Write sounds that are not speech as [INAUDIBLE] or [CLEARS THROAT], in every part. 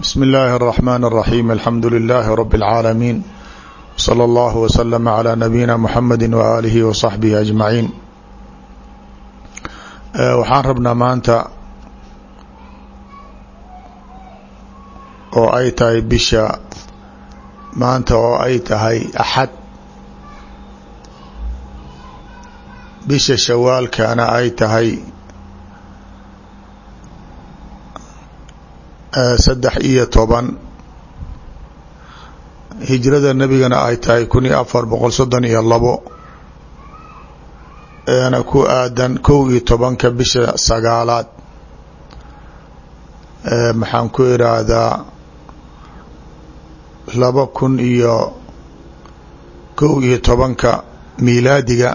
bsm اllahi الرحmn الرaحيم alxamdu لlh rb العaalمين slى اllه وsلم عlى nabiyina mxamedi وآlihi وصaxbihi أجmaعiin waxaan rabnaa maanta oo ay tahay bisha maanta oo ay tahay axad bisha shawaalkana ay tahay saddex iyo toban. Hijrada nebigana ay tahay kun iyo afar boqol soddon iyo labo. Eena ku aadan kow iyo tobanka bisha sagaalaad. Maxaan ku iraahdaa laba kun iyo kow iyo tobanka miilaadiga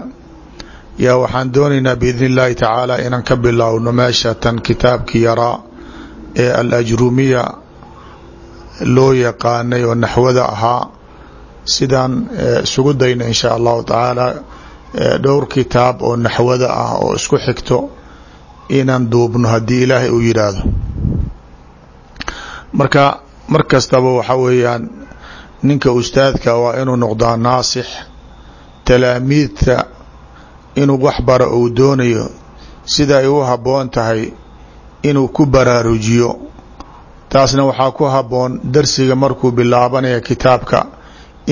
yaa waxaan doonaynaa biidn illaahi tacaala inaan ka bilowno meesha tan kitaabkii yaraa ee alajrumiya loo yaqaanay oo naxwada ahaa sidaan isugu dayno in sha allahu tacaala dhowr kitaab oo naxwada ah oo isku xigto inaan duubno haddii ilaahay uu yidhaahdo marka mar kastaba waxa weeyaan ninka ustaadka waa inuu noqdaa naasix talaamiidta inuu wax bara uu doonayo sida ay u habboon tahay inuu ku baraarujiyo. Taasna waxaa ku habboon darsiga markuu bilaabanaya kitaabka.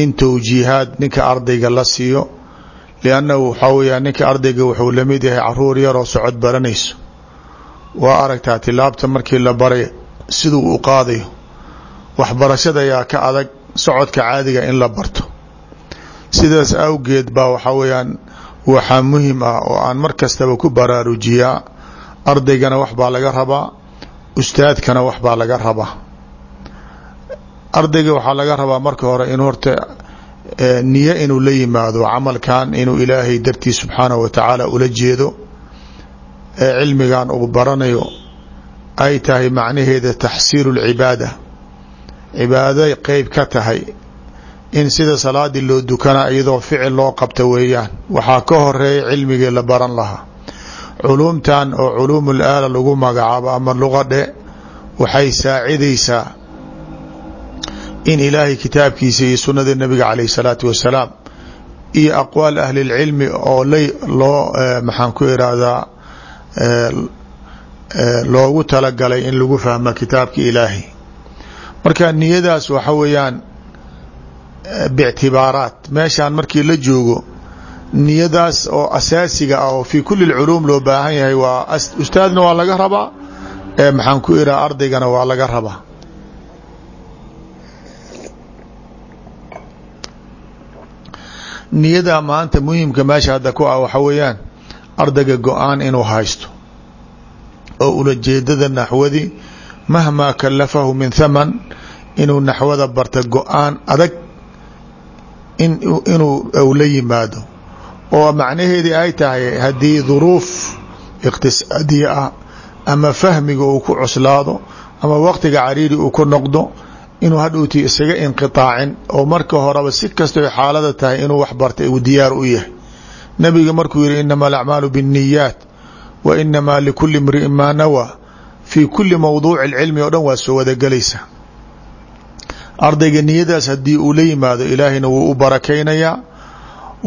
In towjiihaad ninka ardayga la siiyo liannahu waxaa weeyaan ninka ardayga wuxuu la mid yahay carruur yaroo socod baranayso. Waa aragtaa tilaabta markii la baray siduu u qaadayo. Waxbarashada ayaa ka adag socodka caadiga in la barto. Sidaas awgeed baa waxaa weeyaan waxaa muhiim ah oo aan mar kastaba ku baraarujiyaa ardaygana wax baa laga rabaa ustaadkana wax baa laga rabaa. Ardayga waxaa laga rabaa marka hore in horta niyo inuu la yimaado camalkan inuu ilaahay dartii subxaanahu wa tacaala ula jeedo ee cilmigan uu baranayo ay tahay macnaheeda taxsiilu lcibaada cibaaday qeyb ka tahay in sida salaadii loo dukana iyadoo ficil loo qabta weeyaan. Waxaa ka horreeya cilmigii la baran lahaa culuumtan oo culuumul aala lagu magacaabo ama luqadhe waxay saacidaysaa in ilaahay kitaabkiisa iyo sunnada nebiga caleyh salaatu wasalaam iyo aqwaal ahli lcilmi oo l loo maxaan ku irahdaa loogu talagalay in lagu fahmo kitaabka ilaahay. Marka niyadaas waxa weeyaan bictibaaraat meeshaan markii la joogo niyadaas oo asaasiga ah oo fii kuli lculuum loo baahan yahay waa ustaadna waa laga rabaa ee maxaan ku iraha ardaygana waa laga rabaa. Niyada maanta muhimka meesha hadda ku ah waxa weeyaan ardayga go'aan inuu haysto oo ulajeedada naxwadi mahmaa kalafahu min thaman inuu naxwada barta go'aan adag inuu la yimaado oo macnaheedii ay tahay haddii duruuf iqtisaadiya ah ama fahmiga uu ku cuslaado ama waqtiga cariiri uu ku noqdo inuu hadhowti isaga inqiطaacin oo marka horeba si kastoo xaalada tahay inuu wax bartay uu diyaar u yahay. Nabiga markuu yihi inama alacmaalu biاniyaat wa inamaa likuli imri'in maa nawaa fii kuli mawduuci cilmi oo dhan waa soo wadagelaysa ardayga niyadaas haddii uu la yimaado ilaahayna wuu u barakaynayaa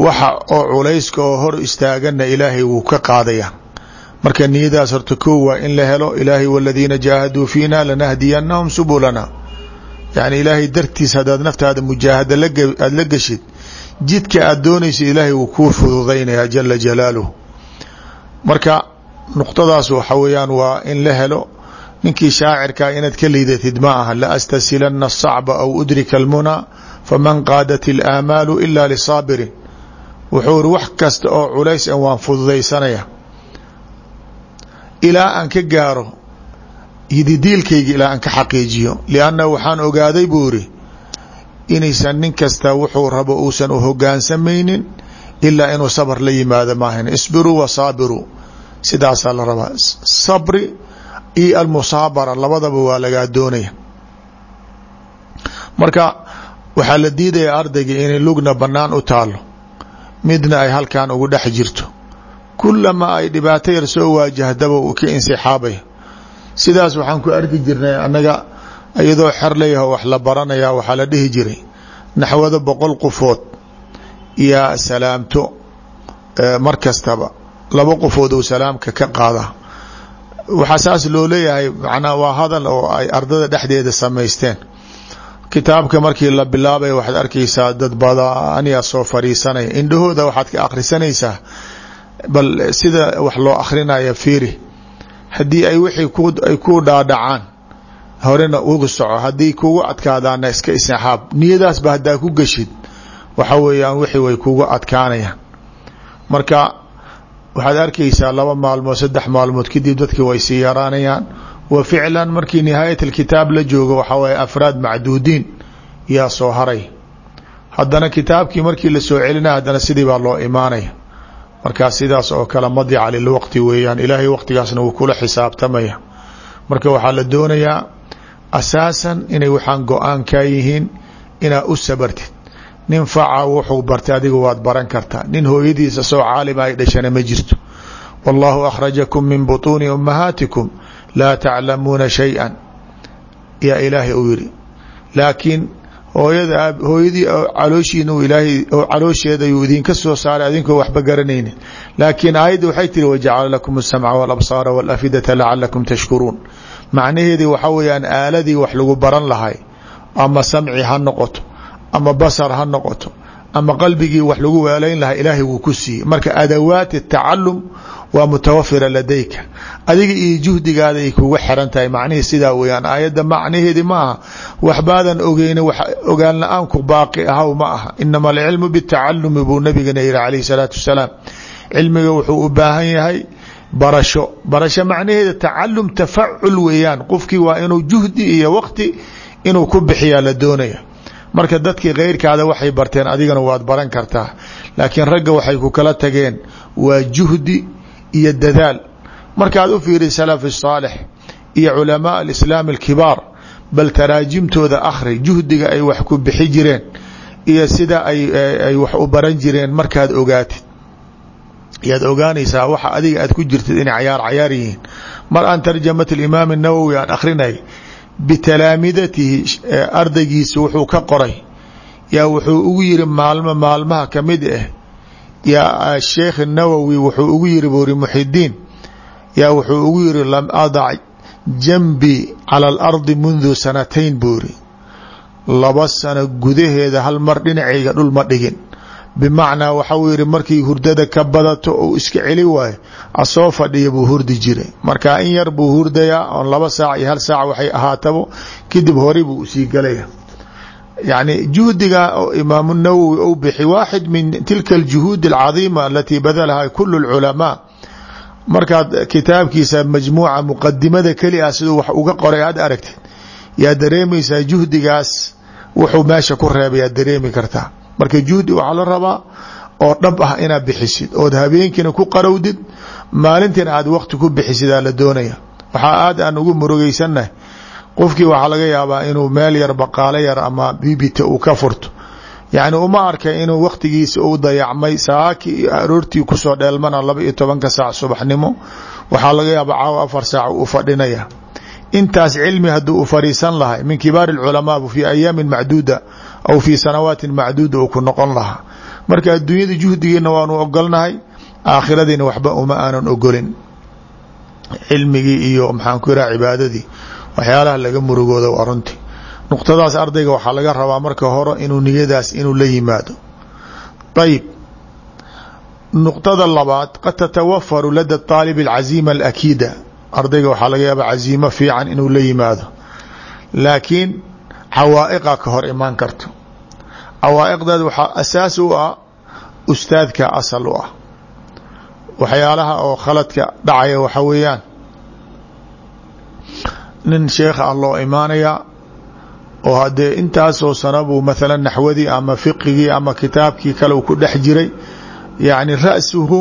waxa oo culayska oo hor istaagana ilaahay wuu ka qaadaya marka niyadaas horta kow waa in la helo ilaahay waladiina jaahaduu fiina lanahdiyanahum subulana yani ilaahay dartiis haddaad naftaada mujaahada aad la geshid jidka aad doonaysa ilaahay wuu kuu fududaynaya jala jalaaluh marka nuqtadaas waxa weeyaan waa in la helo ninkii shaacirkaa inaad ka liidatid ma aha la astasilana الصacba aw udrika اlmunaa faman qaadat اlaamaalu ila lisaabirin wuxuu iri wax kasta oo culays an waan fududaysanaya. Ilaa aan ka gaaro yididiilkayga ilaa aan ka xaqiijiyo. Lianna waxaan ogaaday buu iri inaysan nin kasta wuxuu rabo uusan u hogaansamaynin ilaa inuu sabr la yimaado maahan isbiruu wasaabiruu sidaasaa la rabaa. Sabri iyo almusaabara labadaba waa lagaa doonaya. Marka waxaa la diidaya ardayga inay lugna banaan u taalo midna ay halkan ugu dhex jirto. Kulama ay dhibaato yar soo waajahdaba uu ka insixaabaya sidaas waxaan ku arki jirnay annaga iyadoo xer layaho wax la baranaya waxaa la dhihi jiray. Naxwado boqol qofood yaa salaamto mar kastaba. Laba qofood ou salaamka ka qaada. Waxaa saas loo leeyahay macnaa waa hadal oo ay ardada dhexdeeda samaysteen kitaabka markii la bilaabay waxaad arkaysaa dad badaniyaa soo fariisanaya indhahooda waxaad ka akhrisanaysaa bal sida wax loo akrinaya fiiri. Haddii ay wixii ay ku dhaadhacaan horena ugu soco. Haddii kugu adkaadaana iska isnaxaab niyadaasba haddaa ku geshid. Waxa weeyaan wixii way kugu adkaanayaan. Marka waxaad arkaysaa laba maalmood saddex maalmood kadib dadki way sii yaraanayaan wa ficlan markii nihaayat alkitaab la joogo waxaa waye afraad macduudiin yaa soo haray. Haddana kitaabkii markii la soo celinaya haddana sidii baa loo imaanaya. Markaa sidaas oo kale madica lilwaqti weeyaan ilaahay waqtigaasna wuu kula xisaabtamaya. Marka waxaa la doonayaa asaasan inay waxaan go'aan kaa yihiin inaa u sabartid. Nin faca wuxuu bartay adiga waad baran kartaa. Nin hooyadiisa soo caalima ay ma jirto. Wallahu akhrajakum min butuuni ummahaatikum laa taclamuuna shay-an. Yaa ilaahay uu yidhi. Laakiin hooyada hooyadii calooshiin ilaahay caloosheeda yuu idinka soo saaray adinkoo waxba garanaynin. Laakiin aayadda waxay tiri wajacala lakum asamca walabsaara walafidata lacalakum tashkuruun. Macnaheedii waxaa weeyaan aaladii wax lagu baran lahay ama samci ha noqoto ama basar ha noqoto ama qalbigii wax lagu weelayn lahaa ilaahay wuu ku siiyey. Marka adawaati tacalum waa mutawafira ladayka. Adiga iyo juhdigaada ay kuga xiran tahay macnihii sidaa weyaan aayadda macnaheedi ma aha. Waxbaadan ogeyna ogaan la'aanku baaqi ahaw ma aha. Inama alcilmu bitacalumi buu nabigana yihi calayh salaatu wasalaam. Cilmiga wuxuu u baahan yahay barasho. Barasho macnaheeda tacalum tafacul weeyaan. Qofkii waa inuu juhdi iyo waqti inuu ku bixiyaa la doonaya marka dadkii keyrkaada waxay barteen adigana waad baran kartaa. Laakiin ragga waxay ku kala tageen waa juhdi iyo dadaal. Markaad u fiiri salaf saalix iyo culamaa alislaam alkibaar bal taraajimtooda akhri juhdiga ay wax ku bixi jireen iyo sida ay wax u baran jireen markaad ogaatid. Yaad ogaanaysaa waxa adiga aad ku jirtid inay cayaar cayaar yihiin. Mar aan tarjamat alimaam الnawowi aan akhrinay bitalaamidatihi ardaygiisa wuxuu ka qoray. Yaa wuxuu ugu yiri maalmo maalmaha ka mid ah yaa ah, sheekh nawowi wuxuu ugu yiri buuri muxidiin yaa wuxuu ugu yiri lam adac jambi cala alardi mundu sanatayn buuri laba sano gudaheeda hal mar dhinacayga dhul ma dhigin. Bimacnaa waxau yihi markii hurdada ka badato ou iska celi waayo asoo fadhiya buu hurdi jiray. Markaa in yar buu hurdayaa oon laba saac iyo hal saac waxay ahaatabo kadib hori buu u sii galaya yani juhdiga imaamu nawowi ou bixi waaxid min tilka aljuhuud alcadiima alatii badalaha kulu lculamaa markaad kitaabkiisa majmuuca muqadimada keli ah siduu wax uga qoray aad aragtid yaa dareemaysaa juhdigaas wuxuu meesha ku reebay aad dareemi kartaa marka juhdi waxaa la rabaa oo dhab ah inaad bixisid ood habeenkiina ku qarowdid maalintiina aad wakti ku bixisidaa la doonaya waxaa aad aan ugu murugeysannahay qofkii waxaa laga yaabaa inuu meel yar baqaalo yar ama bibita uu ka furto. Yacni uma arkay inuu wakhtigiisa u dayacmay saaki aroortii ku soo dheelmana laba iyo tobanka saac subaxnimo. Waxaa laga yaabaa caawa afar saac u fadhinaya. Intaas cilmi hadduu u fariisan lahay min kibaari اlculamaa fi ayaamin macduuda aw fi sanawaatin macduuda uu ku noqon lahaa. Marka adduunyada juhdigeena waanu ogolnahay aakhiradiina waxba uma aanan ogolin. Cilmigii iyo maxaan ku yiraha cibaadadii waxyaalaha laga murugooda waa runtii nuqtadaas ardayga waxaa laga rabaa marka hore inuu niyadaas inuu la yimaado. Ayib nuqtada labaad qad tatawafaru lada طaalib اlcaziima alakiida. Ardayga waxaa laga yaaba caziimo fiican inuu la yimaado. Laakiin cawaa'iqa ka hor imaan karto. Cawaa'iqdaad waxaa asaas u ah ustaadka asal u ah. Waxyaalaha oo khaladka dhacaya waxa weeyaan nin sheekha ah loo imaanayaa oo haddee intaasoo sana buu mathalan naxwadii ama fiqigii ama kitaabkii kale ku dhex jiray yacni ra'suhu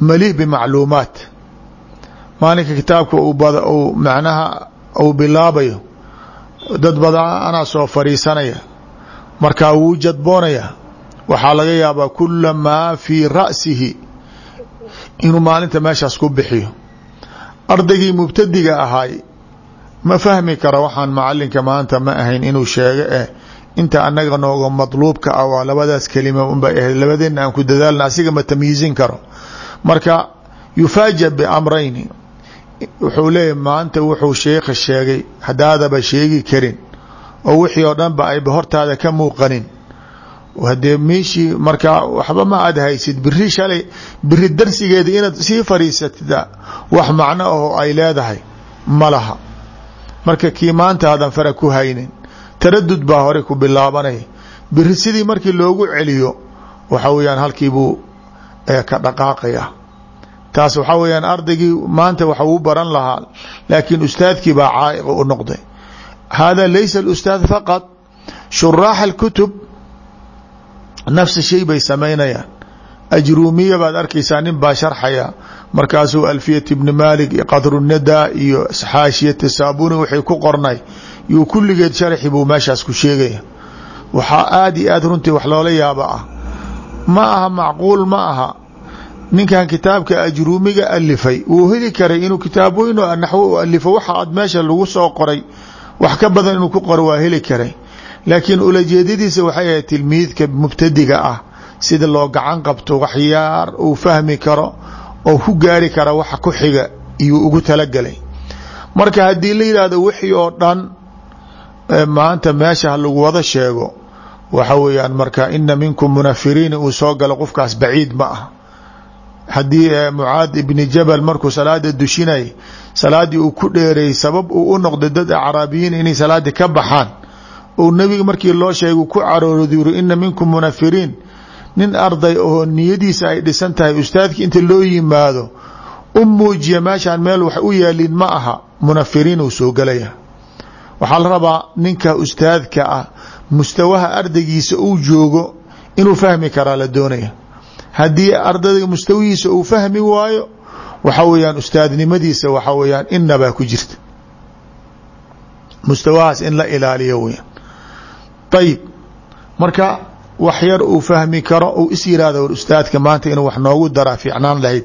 mali bimacluumaat. Maalinka kitaabka macnaha uu bilaabayo dad badan anaa soo fadhiisanaya markaa wuu jadboonaya. Waxaa laga yaabaa kula maa fii ra'sihi inuu maalinta meeshaas ku bixiyo. Ardaygii mubtadiga ahaay ma fahmi karo waxaan macalinka maanta ma ahayn inuu sheego eh inta anaga nooga madluubka ah waa labadaas kelima unbay ahayd labadeena aan ku dadaalna asiga ma tamyiizin karo. Marka yufaaja biamrayni wuxuu leeyahy maanta wuxuu sheekha sheegay haddaadaba sheegi karin oo wixii oo dhan ba ayba hortaada ka muuqanin. Hadee meeshii markaa waxba ma aad haysid biri shalay biri darsigeeda inaad sii fariisatida wax macno aho ay leedahay ma laha marka kii maanta aadan fara ku haynin taradud baa hore ku bilaabanaya biri sidii markii loogu celiyo waxa weyaan halkii buu ka dhaqaaqaya. Taas waxaa weyaan ardaygii maanta waxa uu baran lahaa laakiin ustaadkii baa caaiq u noqday. Hada laysa اlustaad faqad shuraax اlkutub nafsi shay bay samaynayaan. Ajruumiya baad arkaysaa nin baa sharxaya markaasuu alfiyat ibni malik iyo qadrunada iyo xaashiyata saabuni wixii ku qornay. Yuu kulligeed sharxi buu meeshaas ku sheegaya waxaa aada iyo aad runtii wax loola yaaba ah. Ma aha macquul ma aha. Ninkan kitaabka ajruumiga alifay wuu heli karay inuu kitaab weyn oo naxwo u alifo waxa aad meesha lagu soo qoray wax ka badan inuu ku qoro waa heli karay. Laakiin ulajeedadiisa waxay ahayd tilmiidka mubtadiga ah sida loo gacan qabto waxyaar uu fahmi karo oo ku gaari kara waxa ku xiga iyuu ugu talagelay marka haddii la yidhaahdo wixii oo dhan maanta meesha ha lagu wada sheego waxa weeyaan marka ina minkum munafiriin uu soo galo qofkaas baciid ma ah haddii mucaad ibni jabal markuu salaada dushinay salaaddii uu ku dheereeyey sabab uu u noqday dad acraabiyiin inay salaadii ka baxaan ou nebiga markii loo sheega ku caroorod yuri ina minkum munafiriin nin arday oo niyadiisa ay dhisan tahay ustaadkii inta loo yimaado u muujiya meeshaan meel wax u yaalin ma aha munafiriin uu soo gelaya waxaa la rabaa ninka ustaadka ah mustawaha ardaygiisa uu joogo inuu fahmi karaa la doonaya. Haddii ardayga mustawihiisa uu fahmi waayo waxa weyaan ustaadnimadiisa waxa weyaan inabaa ku jirta. Mustawahaas in la ilaaliyo weyaan ayib marka wax yar uu fahmi karo uu is yihahdo ustaadka maanta inuu wax noogu daraa fiicnaan lahayd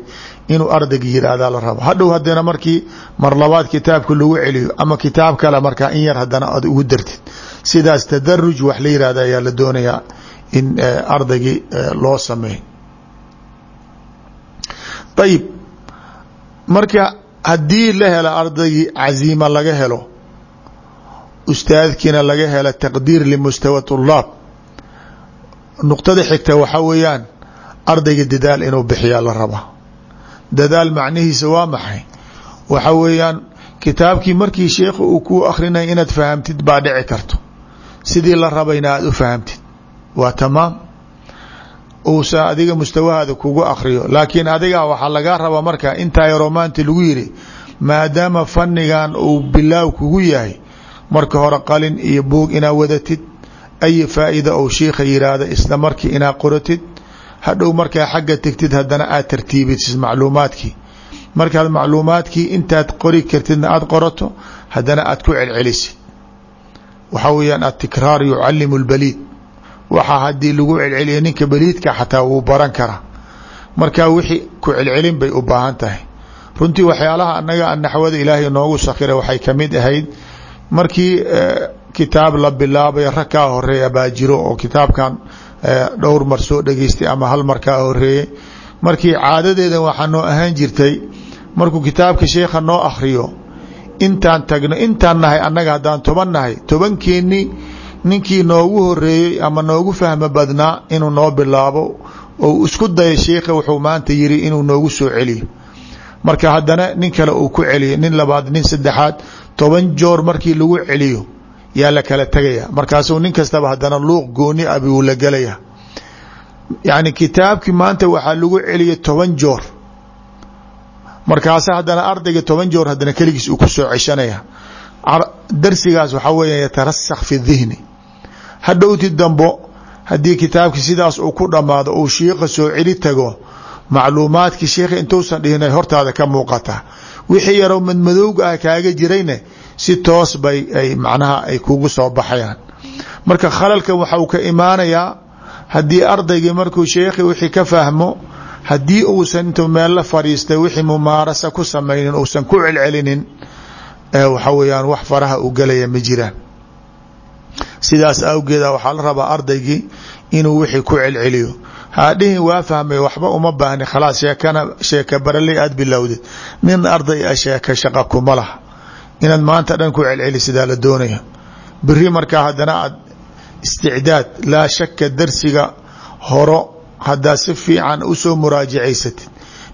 inuu ardayga yihahdaa la rabo. Hadhow haddana markii mar labaad kitaabka lagu celiyo ama kitaab kale markaa in yar haddana aad ugu dartid sidaas tadaruj wax la yihahda ayaa la doonayaa in ardaygii loo sameey ayib marka haddii la helo ardaygii caziima laga helo ustaadkiina laga helo taqdiir limustawa طulaab nuqtada xigta waxaa weeyaan ardayga dadaal inuu bixiyaa la rabaa dadaal macnihiisa waa maxay? Waxa weeyaan kitaabkii markii sheekha uu kuu akrinaya inaad fahamtid baa dhici karto. Sidii la rabayna aad u fahamtid. Waa tamaam. Uusa adiga mustawahaada kugu akriyo laakiin adiga waxaa lagaa rabaa marka intaa yaroo maanta lagu yiri maadaama fanigan uu bilaaw kugu yahay marka hore qalin iyo buug inaa wadatid ay faa'iida ou shiikha yidhaahda isla markii inaa qoratid hadhow markaa xagga tegtid haddana aad tartiibidsid macluumaadkii markaad macluumaadkii intaad qori kartidna aad qorato haddana aad ku celcelisid waxaa weyaan atikraar yucalimu lbaliid waxaa haddii lagu celceliya ninka baliidka xataa wuu baran karaa marka wixii ku celcelin bay u baahan tahay runtii waxyaalaha anaga naxwada ilaahay noogu sakira waxay ka mid ahayd markii kitaab la bilaabay rag kaa horreeya baa jiro oo kitaabkan dhowr mar soo dhegeystay ama hal mar kaa horeeyey markii caadadeeda waxaa noo ahaan jirtay markuu kitaabka sheekha noo akhriyo intaan tagno intaan nahay annaga haddaan toban nahay tobankeenii ninkii noogu horeeyey ama noogu fahmo badnaa inuu noo bilaabo ou isku daya sheikha wuxuu maanta yiri inuu noogu soo celiyo. Marka haddana nin kale uu ku celiyo nin labaad nin saddexaad toban joor markii lagu celiyo yaa la kala tegaya markaasuu nin kastaba haddana luuq gooni abi uu la gelaya yacni kitaabkii maanta waxaa lagu celiya toban joor. Markaasa haddana ardayga toban joor haddana keligiis uu ku soo ceshanaya darsigaas waxaa weeya yatarasakh fi dihni hadhowti dambo haddii kitaabkii sidaas uu ku dhammaado uu shiiqa soo celi tago macluumaadkii sheikha intuusan dhihinay hortaada ka muuqata. Wixii yaroo madmadowga ah kaaga jirayne si toos bay ay macnaha ay kugu soo baxayaan. Marka khalalkan waxau ka imaanayaa haddii ardaygii markuu sheekhi wixii ka fahmo haddii uusan intuu meel la fadhiistay wixii mumaarasa ku samaynin uusan ku celcelinin waxa weeyaan wax faraha u galaya ma jiraan. Sidaas awgeeda waxaa la rabaa ardaygii inuu wixii ku celceliyo. Haadhihin waa fahmay waxba uma baahni khalaas sheekana sheeka baraley aada bilowdid. Nin arday a sheeka shaqa kuma laha inaad maanta dhan ku celceli sidaa la doonaya. Beri markaa haddana aad isticdaad laa shaka darsiga horo haddaad si fiican u soo muraajacaysatid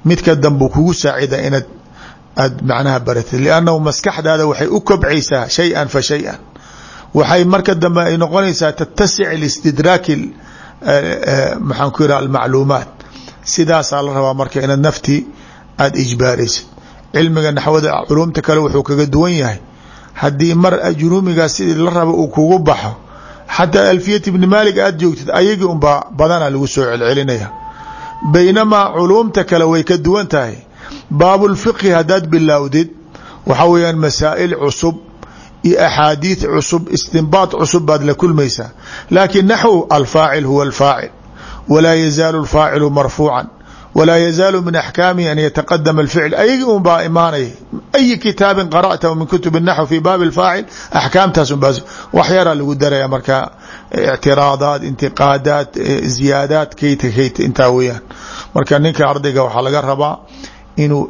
midka dambu kugu saacida inaad aad macnaha baratid. Liannahu maskaxdaada waxay u kobcaysaa shay-an fa shay-an. Waxay marka dambe ay noqonaysaa tatasic listidraaki maxaan ku yidhaha almacluumaat. Sidaasaa la rabaa marka inaad naftii aada ijbaaraysid cilmiga naxwada culumta kale wuxuu kaga duwan yahay. Haddii mar ajruumigaas sidii la raba uu kugu baxo xataa alfiyat ibni maalik aada joogtid ayagii unbaa badana lagu soo celcelinaya. Baynamaa culuumta kale way ka duwan tahay. Baabulfiqhi haddaad bilowdid waxaa weeyaan masaa'il cusub iyo axaadiid cusub istinbaad cusub baad la kulmaysaa. Laakiin naxw alfaacil huwa alfaacil. Walaa yazaalu alfaacilu marfuucan walaa yazaalu min axkaamihi an yataqadama alficl ayagii un baa imaanaya ayi kitaabin qara'tahu min kutub naxw fi baabi alfaacil axkaamtaas unbaa wax yaraa lagu daraya marka ictiraadaad intiqaadaad ziyaadaad kayta kayta intaa weeyaan marka ninka ardayga waxaa laga rabaa inuu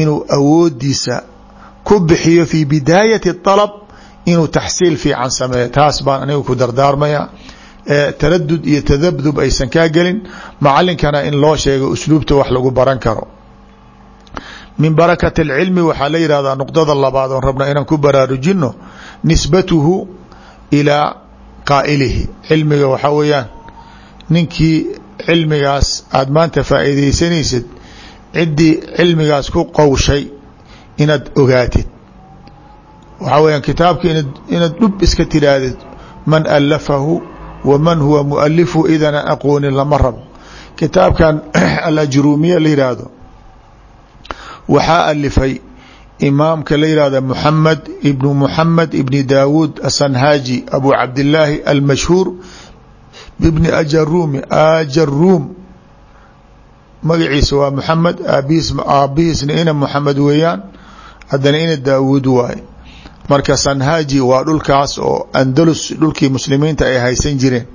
inuu awoodiisa ku bixiyo fi bidaayati طalab inuu taxsiil fiican sameeyo taas baan aniga ku dardaarmaya taradud iyo tadabdub aysan kaa gelin macalinkana in loo sheego usluubta wax lagu baran karo. Min barakat اlcilmi waxaa la yihahdaa nuqdada labaad oon rabna inaan ku baraarujino nisbatuhu ilaa qaa'ilihi. Cilmiga waxaa weeyaan ninkii cilmigaas aada maanta faa'iidaysanaysid ciddii cilmigaas ku qowshay inaad ogaatid. Waxaa weyaan kitaabka inaad dhub iska tidhaahdid man alafahu wa man huwa mualifu idan aan aqoonin lama rabo kitaabkan [CLEARS THROAT] alajruumiya la yidhaahdo waxaa alifay imaamka la yihahda muxamed ibnu muxamed ibni daawuud asanhaaji abu cabdillaahi almashhuur bibni ajarumi ajaruum magaciisa waa muxamed aabihiis aabihiisna ina muxamed weeyaan. Haddana ina daawuud waaye marka sanhaji waa dhulkaas oo andalus dhulkii muslimiinta ay haysan jireen.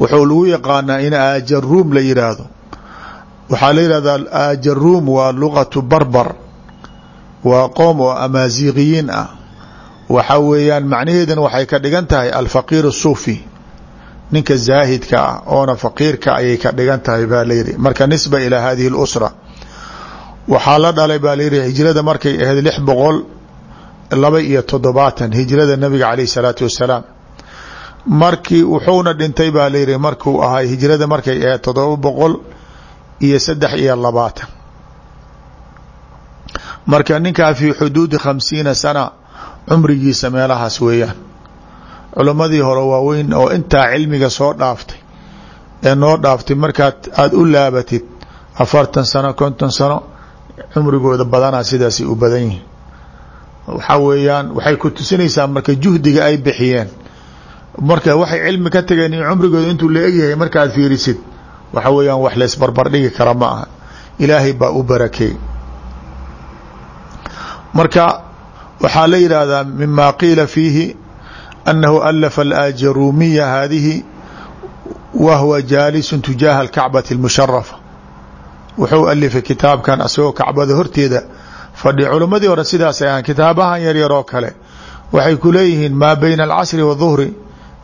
Wuxuu lagu yaqaanaa in ajarum la yidhaahdo waxaa la yidhahdaa aajaruum waa luqatu barbar. Waa qoom oo amaaziiqiyiin ah. Waxa weeyaan macnaheedana waxay ka dhigan tahay alfaqiir asuufi ninka zaahidka ah oona faqiirka ayay ka dhigan tahay baa layidhi marka nisba ilaa hadihi اlusra waxaa la dhalay baa layidhi hijrada markay ahayd lix boqol laba iyo toddobaatan hijrada nabiga caleyh الsalaatu wassalaam markii wuxuuna dhintay baa layidhi markuu ahay hijrada markay ahayd toddoba boqol iyo saddex iyo labaatan. Marka ninkaa fii xuduudi khamsiina sana cumrigiisa meelahaas weeyaan. Culimmadii hore waaweyn oo intaa cilmiga soo dhaaftay. Ee noo dhaaftay markaad aada u laabatid afartan sano konton sano cumrigooda badanaa sidaasay u badan yihiin waxaa weeyaan waxay ku tusinaysaa marka juhdiga ay bixiyeen. Marka waxay cilmi ka tageen in cumrigooda intuu la egyahay markaad fiirisid waxa weeyaan wax laysbarbar dhigi kara ma aha. Ilaahay baa u barakeey marka waxaa la yidhaahdaa mima qiila fiihi annahu alafa alaajaruumiya haadihi wa huwa jaalisun tujaaha alkacbati اlmusharafa wuxuu alifay kitaabkan asagoo kacbada horteeda fadhi culimmadii hore sidaasay ahaan kitaabahan yaryaroo kale. Waxay ku leeyihiin maa bayna alcasri waduhri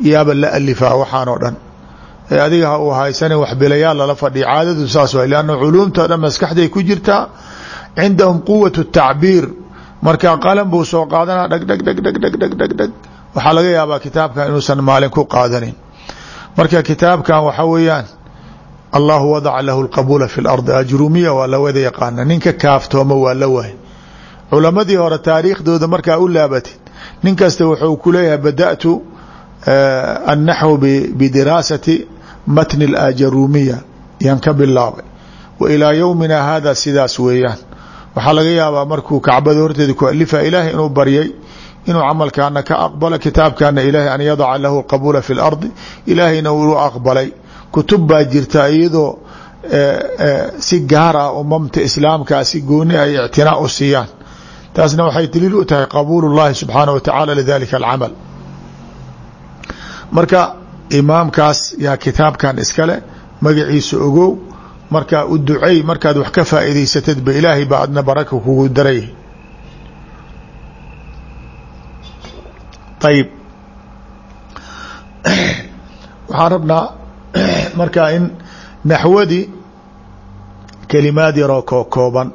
iyaaba la alifaa waxaanoo dhan. Ee adiga ha uu haysanin waxbilayaal lala fadhiya caadadu saas waay leanna culuumtao dhan maskaxday ku jirtaa cindahum quwatu tacbiir. Markaa qalan buu soo qaadanaa dhagdhagdhagdhagdhagdhag waxaa laga yaabaa kitaabkan inuusan maalin ku qaadanin. Marka kitaabkan waxa weeyaan allahu wadaca lahu lqabuula fi lardi ajrumiya waa la wada yaqaana. Ninka kaaftooma waa la wahay. Culamadii hore taariikhdooda markaa u laabatid. Nin wuxuu ku leeyahay bada'tu eh, annaxw bidiraasati matni alajarumiya yaan ka bilaabay. Wa ilaa yowmina hada sidaas weeyaan. Waxaa laga yaabaa markuu kacbada horteeda ku alifa ilaahay inuu baryay inuu camalkaana ka aqbalo kitaabkaana ilaahay an yadaca lahu qabuula fi lardi ilaahayna uu aqbalay kutub baa jirta iyadoo si gaar ah umamta islaamkaa si gooni ay ictinaa u siiyaan. Taasna waxay daliil u tahay qabuul اllahi subxaanaه wa tacaala lidalika alcamal. Marka imaamkaas yaa kitaabkan iskale magaciisa ogow markaa u ducey markaad wax ka faa'iidaysatad ba ilaahay baa adna baraka kugu daray. Ayib [COUGHS] waxaan rabnaa [CLEARS THROAT] markaa in naxwadii kelimaad yaroo koo kooban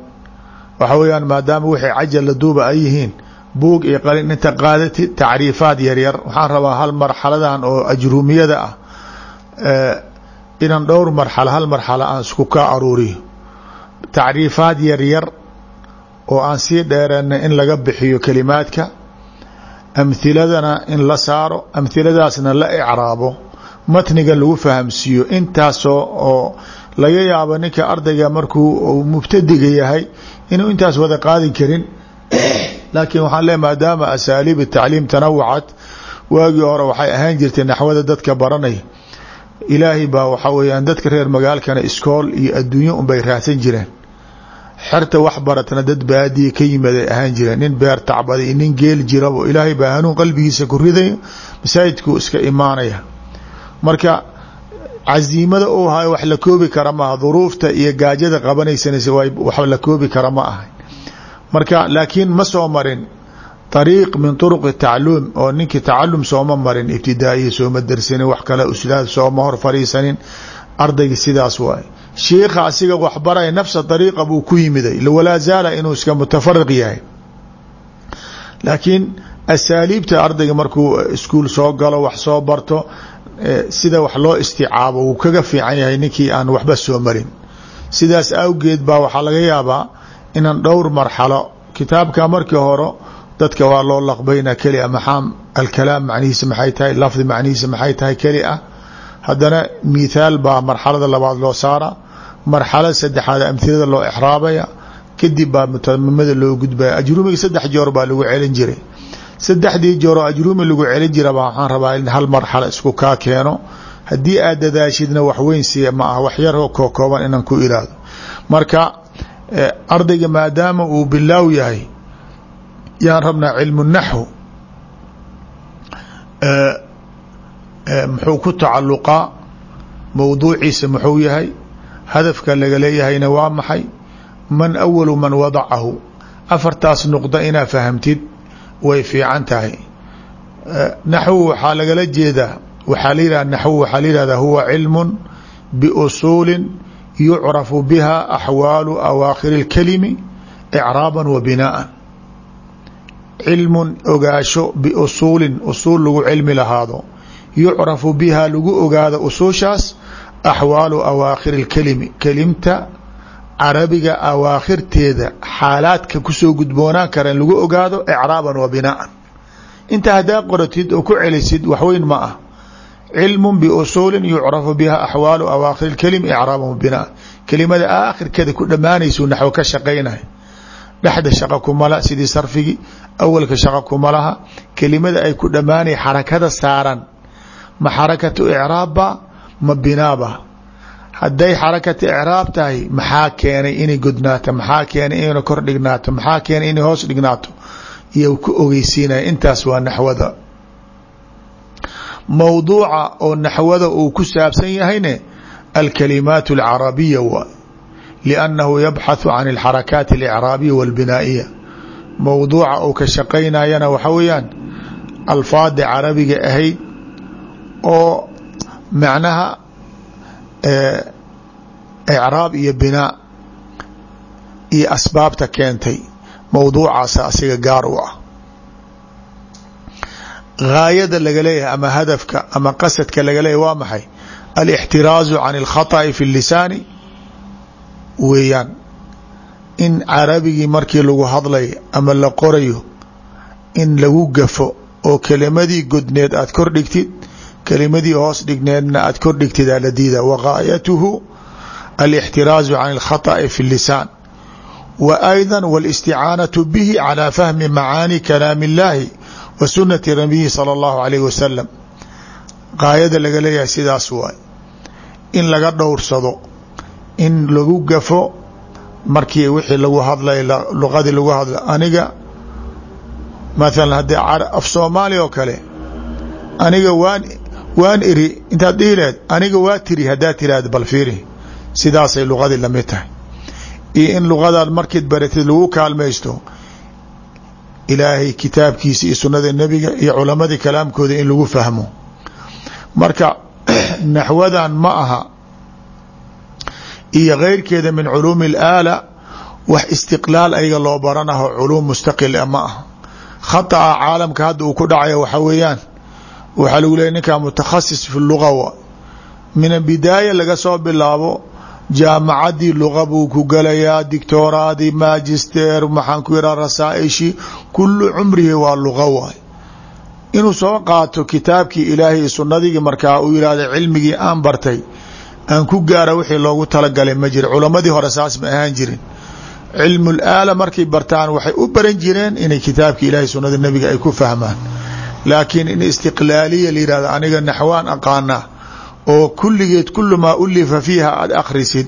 waxa weeyaan maadaama wixii cajal la duuba ay yihiin buug iyo qalin inta qaadatid tacriifaad yaryar waxaan rabaa hal marxaladan oo ajruumiyada ah inaan dhowr marxalo hal marxalo aan isku ka aruuriyo. Tacriifaad yaryar oo aan sii dheerana in laga bixiyo kelimaadka amhiladana in la saaro amhiladaasna la icraabo matniga lagu fahamsiiyo. Intaasoo oo laga yaabo ninka ardayga markuu mubtadiga yahay inuu intaas wada qaadi karin. Laakiin waxaan le maadaama asaaliib tacliim tanawacad waagii hore waxay ahaan jirtay naxwada dadka baranaya ilaahay baa waxaa weyaan dadka reer magaalkana iskool iyo adduunyo unbay raadsan jireen. Xerta wax baratna dad baadiya ka yimid ay ahaan jireen. Nin beer tacbaday nin geel jirabo ilaahay baa hanuun qalbigiisa ku ridayo masaajidkuu iska imaanaya marka casiimada oo hayo wax la koobi kara maaha duruufta iyo gaajada qabanaysanaysa wax la koobi kara ma ahay. Marka laakiin ma soo marin ariiq min turuqi tacluum oo ninkii tacalum sooma marin ibtidaa'iya sooma dersanin wax kale uslaad sooma hor fariisanin ardayga sidaas waaye shiikha asiga waxbaraya nafsa dariiqa buu ku yimiday. Walaa zaala inuu iska mutafariq yahay. Laakiin asaaliibta ardayga markuu iskuul soo galo wax soo barto sida wax loo isticaabo wuu kaga fiican yahay ninkii aan waxba soo marin. Sidaas awgeed baa waxaa laga yaabaa inaan dhowr marxalo kitaabka markii hore dadka waa loo laqbayna keli a maxaa alkalaam macnihiisa maxay tahay lafdi macnihiisa maxay tahay keli ah. Haddana mithaal baa marxalada labaad loo saara marxalada saddexaad amhilada loo exraabaya kadib baa mutamimada loo gudbaya. Ajruumiga saddex joor baa lagu celin jiray saddexdii jooroo ajruumi lagu celin jiraba waxaan rabaa in hal marxalo isku kaa keeno. Haddii aad dadaashidna waxweyn siya ma ah wax yaroo koo kooban inaan ku iraado marka ardayga maadaama uu bilaaw yahay yaan rabnaa cilmu naxw muxuu ku tacaluqaa mowduuciisa muxuu yahay hadafka laga leeyahayna waa maxay man awalu man wadacahu afartaas nuqda inaa fahamtid way fiican tahay. Eh, naxwu waxaa lagala jeedaa waxaa layihaha naxwu waxaa la yihahdaa huwa cilmun biusuulin yucrafu biha axwaalu awaakhiri اlkalimi icraaban wa binaaan cilmun ogaasho biusuulin usuul lagu cilmi lahaado. Yucrafu biha lagu ogaado usuushaas axwaalu awaakhiri اlkalimi kelimta carabiga awaakhirteeda xaalaadka ku soo gudboonaan kara in lagu ogaado icraaban wa binaaan inta haddaa qoratid oo ku celisid waxweyn ma ah. Cilmu biusuulin yucrafu biha axwaalu awaakhir اlkelimi icraaban wa binaan. Kelimada aakhirkeeda ku dhammaanaysu naxwo ka shaqaynay dhexda shaqa kumala sidii sarfigii awalka shaqa kumalaha kelimada ay ku dhammaanay xarakada saaran. Ma xarakatu icraabba ma binaaba hadday xarakatu icraab tahay maxaa keenay inay godnaato maxaa keenay inay kor dhignaato maxaa keenay inay hoos dhignaato? Iyo ku ogeysiinaya intaas waa naxwada. Mowduuca oo naxwada uu ku saabsan yahayne alkalimaat alcarabiya waa liannahu yabxathu can alxarakaat alicraabiya walbinaa'iya mowduuca uu ka shaqaynayana waxa weeyaan alfaada carabiga ahayd oo macnaha icraab iyo binaa iyo asbaabta keentay mowduucaasa asiga gaar u ah gaayada laga leeyahay ama hadafka ama qasadka laga leeyahay waa maxay alاxtiraazu can اlkhaطأi fi اlisaani weeyaan in carabigii markii lagu hadlayo ama la qorayo in lagu gafo oo kelimadii godneed aad kor dhigtid kelimadii hoos dhigneedna aad kor dhigtid aa la diida wagaayatuhu alاxtiraazu can اlkhaطأi fi اlisaan wa ayضا wاlisticaanaةu bihi calى fahmi macaani kalaami اllahi wa sunati nabiyi salى اllahu alayh wasalam gaayada laga leeyahay sidaas waay in laga dhowrsado in lagu gafo markii wixii lagu hadlay luqadii lagu hadla aniga mathalan haddii af soomaaliya oo kale aniga waan waan iri intaad dhihi laheed aniga waa tiri haddaad tiraahdo bal fiiri. Sidaasay luqadii la mid tahay. Iyo in luqadaad markiid baratid lagu kaalmaysto ilaahay kitaabkiisa iyo sunnada nebiga iyo culamadii kalaamkooda in lagu fahmo. Marka [CLEARS THROAT] naxwadan ma aha iyo keyrkeeda min culuumi اlaala wax istiqlaal ayaga loo baranaho culuum mustaqil ma aha. Khata'a caalamka hadda uu ku dhacaya waxa weeyaan waxaa lagu leeyay ninkaa mutakhasis fi luga min bidaaya laga soo bilaabo jaamacaddii luga buu ku gelayaa dictooraadii magister maxaan ku yidhaha rasaaishii kulu cumrihi waa luga waay inuu soo qaato kitaabkii ilaahay iyo sunnadigi markaa uu yihahda cilmigii aan bartay aan ku gaara wixii loogu talagalay ma jira culamadii hore saas ma ahaan jirin. Cilmul aala markay bartaan waxay u baran jireen inay kitaabkii ilahay sunnada nebiga ay ku fahmaan laakiin in istiqlaaliya layihahdo aniga naxwaan aqaanaa oo kulligeed kulu maa ulifa fiiha aad akhrisid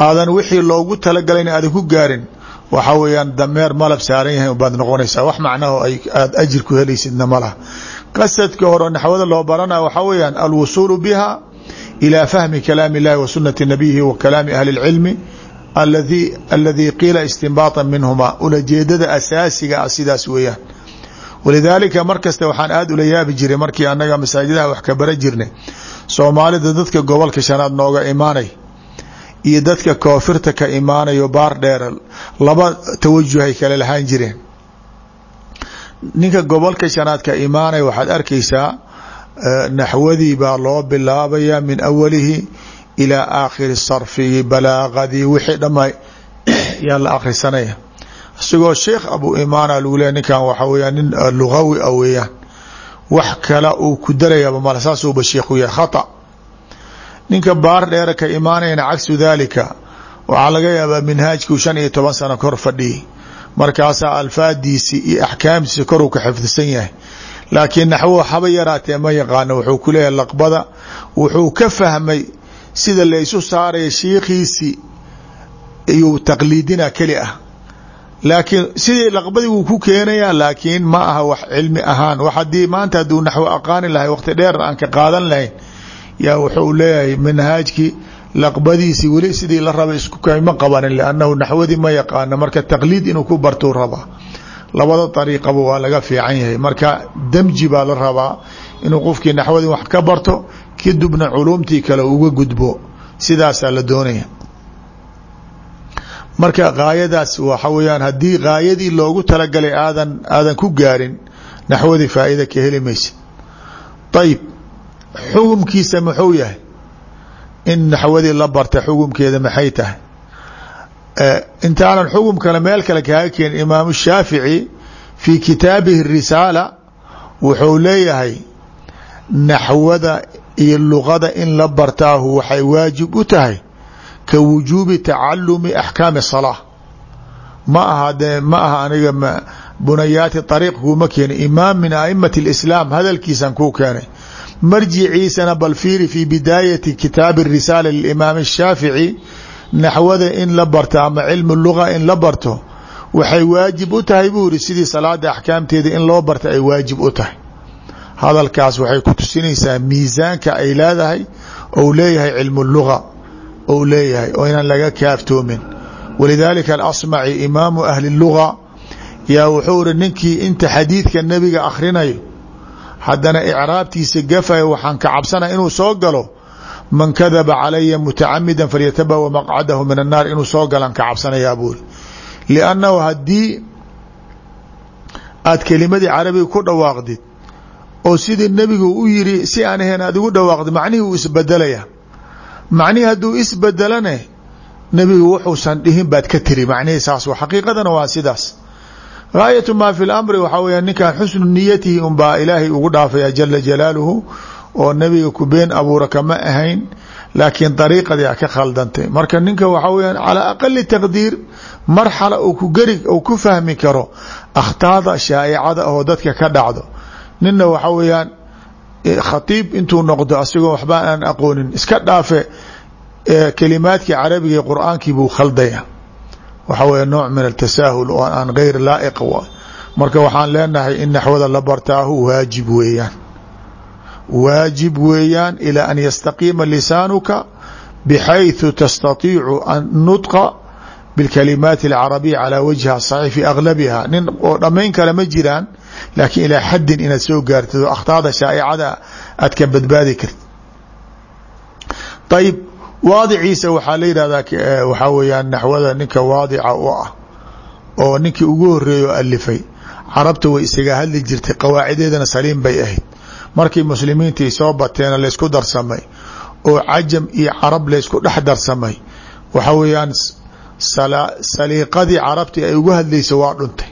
aadan wixii loogu talagalayna aadan ku gaarin waxaa weeyaan dameer malab saaran yahay baad noqonaysaa. Wax macnaho aada ajir ku helaysidna ma qasadka hore naxwada loo barana waxaa weeyaan alwusuulu biha ilaa fahmi kalaami illahi wa sunati nabiyihi wa kalaami ahli اlcilmi aladii qiila istinbaata minhuma. Ulajeedada asaasiga ah sidaas weeyaan walidaalika mar kasta waxaan aada ula yaabi jiray markii annaga masaajidaha wax ka bara jirnay. Soomaalida dadka gobolka shanaad nooga imaanay iyo dadka koofirta ka imaanayo baar dheer laba tawajuhay kale lahaan jireen. Ninka gobolka shanaad ka imaanaya waxaad arkaysaa naxwadii baa loo bilaabaya min awalihi ilaa aakhiri sarfigi balaagadii wixii dhama [COUGHS] yaa la akhrisanaya isagoo sheekh abu imaana lagu leeya ninkan waxa weyaa nin lugawi a weeyaan. Wax kale uu ku darayaba male saasuuba sheekhu yahay. Khata. Ninka baar dheera ka imaanayana cagsu daalika waxaa laga yaabaa minhaajkuu shan iyo toban sano kor fadhiyay. Markaasaa alfaadiisi iyo axkaamtiisa koruu ka xifdisan yahay. Laakiin naxwo haba yaraatee ma yaqaano wuxuu ku leeyahay laqbada. Wuxuu ka fahmay sida laysu saaraya shiikhiisii iyuu taqliidina keli ah laakiin sidii laqbadii wuu ku keenayaa laakiin ma aha wax cilmi ahaan. Wax haddii maanta hadduu naxwo aqaani lahay waqti dheer aan ka qaadan lahayn yaa wuxuu leeyahay manhaajkii laqbadiisii weli sidii la raba isku kama qabanin liannahu naxwadii ma yaqaano marka taqliid inuu ku bartuu rabaa labada dariiqaba waa laga fiican yahay. Marka damji baa la rabaa inuu qofkii naxwadii wax ka barto kadibna culuumtii kale uga gudbo. Sidaasaa la doonaya marka gaayadaas waxa weyaan haddii gaayadii loogu talagalay aadan aadan ku gaarin naxwadii faa'iida ka heli maysa ayib xukumkiisa muxuu yahay? In naxwadii la barta xukumkeeda maxay tahay? Intaanan xukum kale meel kale kaaga keenin imaamu shaafici fii kitaabihi risaala wuxuu leeyahay naxwada iyo luqada in la bartaahu waxay waajib u tahay ka wujuubi tacalumi axkaami salaa ma aha de ma aha aniga bunayaati ariiq kuuma keenay imaam min aimati lislaam hadalkiisan kuu keenay marjiciisana bal fiiri fi bidaayati kitaabi risaala lilimaam ashaafici naxwada in la barto ama cilmi luga in la barto waxay waajib u tahay buu yidhi sidii salaada axkaamteeda in loo barta ay waajib u tahay hadalkaas waxay ku tusinaysaa miisaanka ay leedahay ou leeyahay cilmu luga ou leeyahay oo inaan laga kaaftoomin. Walidaalika alasmaci imaamu ahli luga yaa wuxuu iri ninkii inta xadiidka nebiga akhrinayo haddana icraabtiisa gafayo waxaan ka cabsana inuu soo galo? Man kadaba calaya mutacamida falyatabawa maqcadahu min annaar inuu soo galan ka cabsanayaa buuri liannahu haddii aad kelimadii carabiga ku dhawaaqdid oo sidii nebigu u yiri si aan ahayn aad igu dhawaaqdid macnihii uu isbedelaya macnihii hadduu isbedelane nebigu wuxuusan dhihin baad ka tiri. Macnihii saas xaqiiqadana waa sidaas. Gaayatu maa fi lamri waxaa weya ninkan xusnu niyatihi unbaa ilaahay ugu dhaafaya jala jalaaluhu oo nebiga ku been abuura kama ahayn laakiin dariiqadii a ka khaldantay. Marka ninka waxaa weyaan calaa aqali taqdiir marxala uu ku geri uu ku fahmi karo akhtaada shaa'icada oo dadka ka dhacdo. Ninna waxaa weeyaan khatiib intuu noqdo asigoo waxba aan aqoonin iska dhaafe kelimaadkii carabiga qur'aankii buu khaldaya waxaa weya nooc min atasaahul oo aan geyr laa'iq marka waxaan leenahay in naxwada la bartaahu waajib weeyaan waajib weeyaan ilaa an yastaqiima lisaanuka bxayثu tastatiicu an nطqa bاlkalimaati اlcarabiya calى wajha صaxiix fi aglabiha nin oo dhammayn kale ma jiraan laakiin ilaa xaddin inaad soo gaartid oo akhtaada shaa'icada aad ka badbaadi kartid. Ayib waadiciisa waxaa la yidhahdaa waxaa weeyaan naxwada ninka waadica u ah oo ninkii ugu horeeyo alifay carabta way isaga hadli jirtay qawaacideedana saliim bay ahayd. Markii muslimiintii soo bateena laysku darsamay oo cajam iyo carab laysku dhex darsamay waxa weeyaan saliiqadii carabtii ay ugu hadlaysa waa dhuntay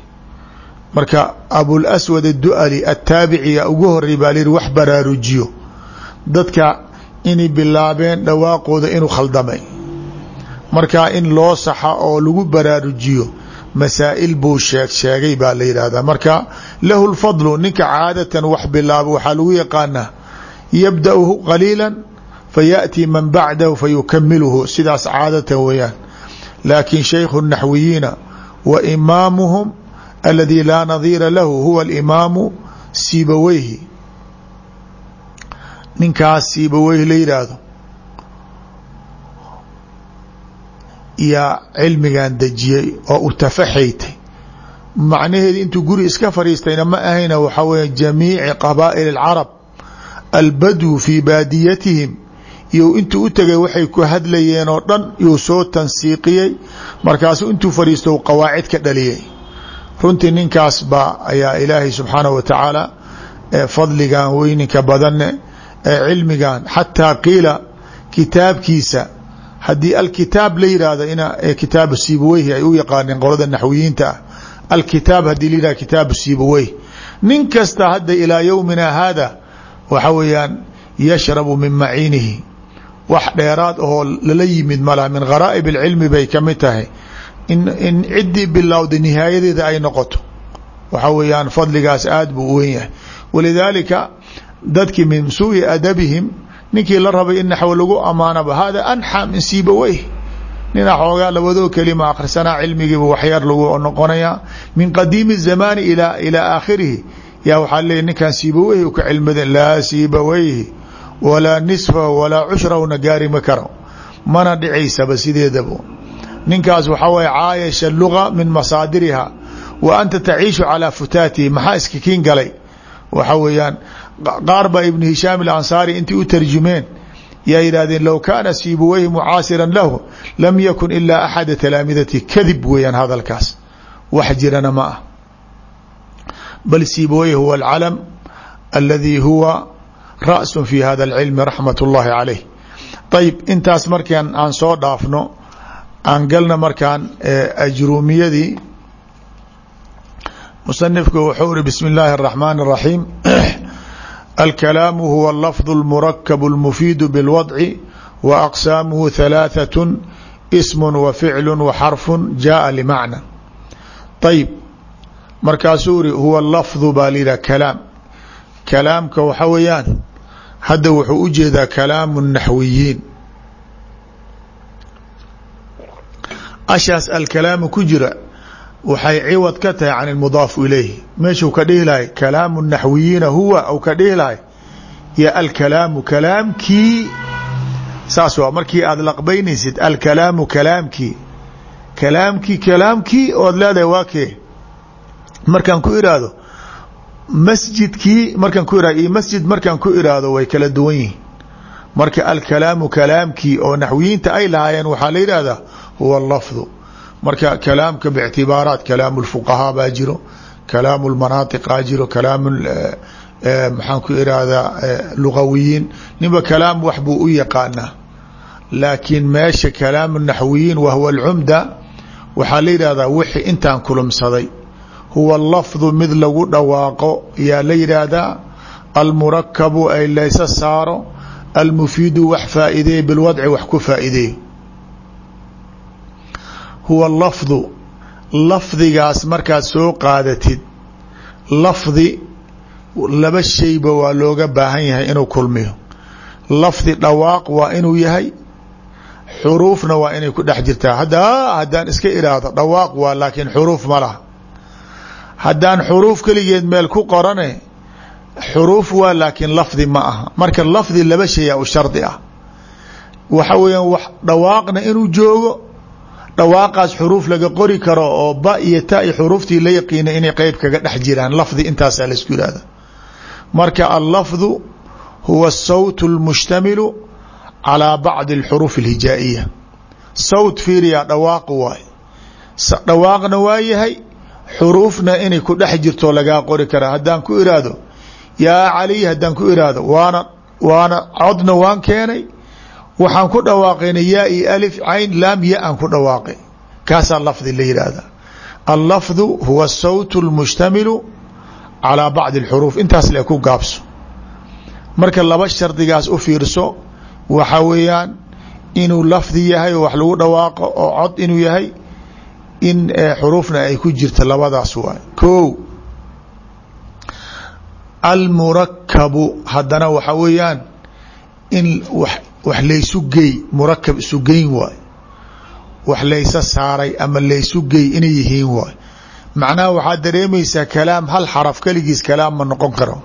marka abulswad adu'ali ataabiciga ugu horey baa lihi wax baraarujiyo. Dadka inay bilaabeen dhawaaqooda inuu khaldamay. Marka in loo saxa oo lagu baraarujiyo masaa'il buu sheeg sheegay baa la yidhaahdaa. Marka lahu lfadlu ninka caadatan wax bilaabo waxaa lagu yaqaanaa yabda'uhu qaliila fayaأtii man bacdahu fayukamiluhu sidaas caadatan weeyaan. Laakiin shaykhu naxwiyiina wa imaamuhum aladi laa nadiira lahu huwa alimaamu sibaweyhi ninkaas sibaweyhi la yidhaahdo yaa cilmigan dejiyey oo u tafaxaytay macnaheedi intuu guri iska fadhiistayna ma ahayna waxaa weya jamiici qabaa'il اlcarab albadw fii baadiyatihim iyo intuu u tegay waxay ku hadlayeen oo dhan yuu soo tansiiqiyey markaasuu intuu fadhiisto qawaacid ka dhaliyey runtii ninkaas baa ayaa ilaahay subxaanaه wa tacaala fadligan weyninka badanne ee cilmigan xataa qiila kitaabkiisa. Haddii alkitaab la yihahdo in kitaabu sibaweyhi ay u yaqaaneen qolada naxwiyiinta ah alkitaab haddii la yihahdo kitaabu sibaweyh nin kasta hadda ilaa yowmina haada waxa weeyaan yashrabu min maciinihi. Wax dheeraad ahoo lala yimid malaha min gharaaib اlcilmi bay ka mid tahay in ciddii bilowda nihaayadeeda ay noqoto. Waxa weeyaan fadligaas aad buu u wen yahay. Walidaalika dadkii min suui adabihim ninkii la rabay in naxwo lagu amaanaba hada anxa min sibaweyh ninaa xoogaa labadoo kelima akhrisanaa cilmigiiba waxyar lagu noqonayaa min qadiimi الzamaani ila ilaa aakhirihi. Yaa waxaa leeya ninkan sibaweyhi ka cilmada laa sibaweyhi walaa nisfahu walaa cushrahuna gaari ma karo. Mana dhicaysaba sideedaba ninkaas waxaa weye caayasha luga min masaadiriha wa anta taciishu calaa futaatihi maxaa iska kiin galay? Waxa weeyaan qaar baa ibnu hishaam alansaari intii u tarjumeen yaa yidhaahdeen low kaana siibuweyhi mucaasiran lahu lam yakun ilaa axada talaamidati. Kadib weeyaan hadalkaas wax jirana ma ah. Bal siibuweyh huwa alcalam aladii huwa ra'su fi hada alcilmi raxmat اllahi calayh. Ayib intaas markan aan soo dhaafno aan galna markaan ajruumiyadii musanifku wuxuu uri bismi اllahi الraxmaan الraxiim [CLEARS THROAT] alkalaamu huwa lafظ اlmurakab اlmufiid bاlwadci wa aqsaamuhu ثalaaثaة ism wa ficlu wa xarfu jaءa limacna ayib markaasuu iri huwa lafظu baa la yidhah kalaam kalaamka waxa weeyaan hadda wuxuu u jeedaa kalaamu naxwiyiin ashaas alkalaamu ku jira waxay ciwad ka tahay can اlmudaaf ilayhi. Meeshuu ka dhihi lahay kalaamu naxwiyiina huwa ou ka dhihi lahay yo alkalaamu kalaamkii saas waa markii aada laqbaynaysid alkalaamu kalaamkii kalaamkii kalaamkii ood leedahay waa kee? Markaan ku iraahdo masjidkii markaan ku irahdo iyo masjid markaan ku iraahdo way kala duwan yihiin. Marka alkalaamu kalaamkii oo naxwiyiinta ay lahaayeen waxaa la yidhahdaa huwa lafdu marka kalaamka bictibaaraat kalaamu lfuqahaa baa jiro kalaamu lmanaatiqaa jiro kalaamu maxaan ku irahdaa lugawiyiin. Ninba kalaam wax buu u yaqaanaa. Laakiin meesha kalaamu naxwiyiin wahuwa alcumda waxaa la yidhahdaa wixii intaan kulumsaday huwa lafdu mid lagu dhawaaqo yaa la yidhaahdaa almurakabu ay laysa saaro almufiidu wax faa'ideeye bilwadci wax ku faa'ideeyo huwa lafdu. Lafdigaas markaad soo qaadatid lafdi laba shayba waa looga baahan yahay inuu kulmiyo. Lafdi dhawaaq waa inuu yahay xuruufna waa inay ku dhex jirtaa. Hadda haddaan iska iraahdo dhawaaq waa laakiin xuruuf ma laha. Haddaan xuruuf keligeed meel ku qorane xuruuf waa laakiin lafdi ma aha. Marka lafdi laba shaya u shardi ah. Waxa weeyaan wax dhawaaqna inuu joogo dhawaaqaas xuruuf laga qori karo oo ba iyo ta i xuruuftii la yaqiina inay qeyb kaga dhex jiraan lafdi intaasaa laisku yihahda marka allafdu huwa asawt اlmushtamilu calىa bacdi اlxuruuf اlhijaa'iya sawt fiiriyaa dhawaaqu waay dhawaaqna waa yahay xuruufna inay ku dhex jirto lagaa qori karaa haddaan ku iraahdo yaa caliy haddaan ku iraahdo waana waana codna waan keenay waxaan ku dhawaaqayna yaa i alif cayn laam ya aan ku dhawaaqay kaasaa lafdi la yidhaahda allafdu huwa asawt اlmushtamilu calaa bacdi اlxuruuf intaas le ku gaabso. Marka laba shardigaas u fiirso waxaa weeyaan inuu lafdi yahay oo wax lagu dhawaaqo oo cod inuu yahay in eh, xuruufna ay ku jirto labadaas waay. Ko almurakabu haddana waxaa weeyaan in wax laysu gey murakab isu geyn waay. Wax laysa saaray ama laysu gey inay yihiin waay. Macnaha waxaad dareemaysaa kalaam hal xaraf keligiis kalaam ma noqon karo.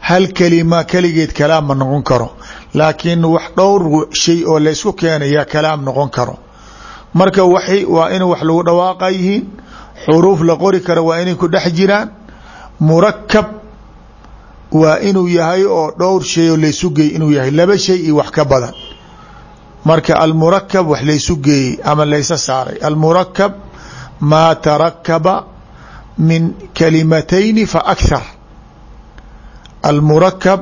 Hal kelima keligeed kalaam ma noqon karo. Laakiin wax dhowr shay oo laysku keenaya kalaam noqon karo. Marka waxay waa in wax lagu dhawaaqa yihiin xuruuf la qori karo waa inay ku dhex jiraan murakab waa inuu yahay oo dhowr shay oo laysu geey inuu yahay laba shay iyo wax ka badan marka almurakab wax laysu geeyey ama laysa saaray almurakab maa tarakaba min kalimatayni fa akhar almurakab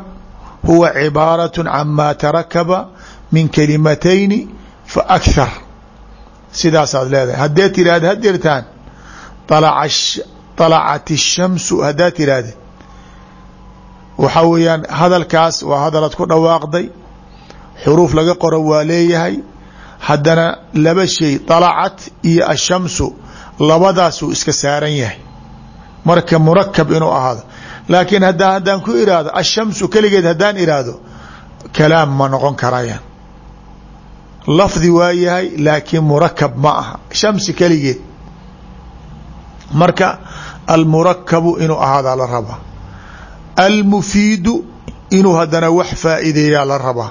huwa cibaaraة can maa tarakaba min kalimatayni fa akhar sidaasaad leedahay haddaad tirahda had jirtaan طalacat الshamsu haddaad tirahda waxaa weeyaan hadalkaas waa hadalaad ku dhawaaqday. Xuruuf laga qoro waa leeyahay. Haddana laba shay طalacat iyo ashamsu labadaasuu iska saaran yahay. Marka murakab inuu ahaado. Laakiin hadda haddaan ku iraahdo ashamsu keligeed haddaan iraahdo kalaam ma noqon karayaan. Lafdi waa yahay laakiin murakab ma aha. Shamsi keligeed. Marka almurakabu inuu ahaadaa la rabaa almufiidu inuu haddana wax faa'iideeyaa la rabaa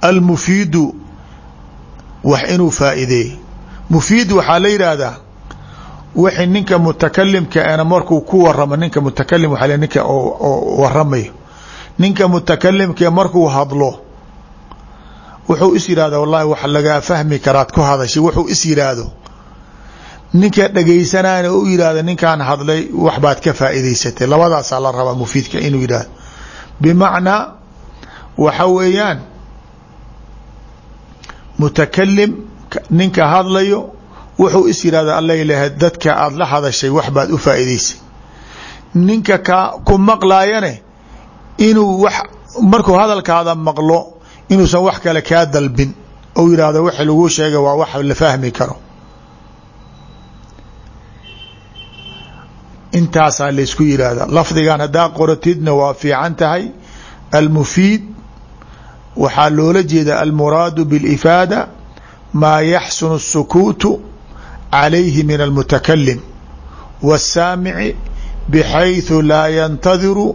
almufiidu wax inuu faa'iideey mufiid waxaa la yidhaahdaa wixi ninka mutakalimka ena markuu ku waramo ninka mutakalim waa ninka waramayo ninka mutakalimka markuu hadlo wuxuu is yihahda wallahi wax lagaa fahmi karaad ku hadashay wuxuu is yidhaahdo ninka dhegaysanayna u yihahda ninkaan hadlay wax baad ka faa'iidaysatay. Labadaasaa la rabaa mufiidka inuu yidhahdo bimacnaa waxa weeyaan mutakalim ninka hadlayo wuxuu is yihahda alla ilaah dadka aada la hadashay wax baad u faa'iidaysay. Ninka ka ku maqlaayane inuu wax markuu hadalkaada maqlo inuusan wax kale kaa dalbin. Ou yihahdo wax laguu sheega waa wax la fahmi karo intaasaa laysku yihahda lafdigan haddaa qoratidna waa fiican tahay almufiid waxaa loola jeeda almuraadu biاlifaada maa yaxsunu الsukuutu calayhi min almutakalim waاsaamici bxayثu laa yantadiru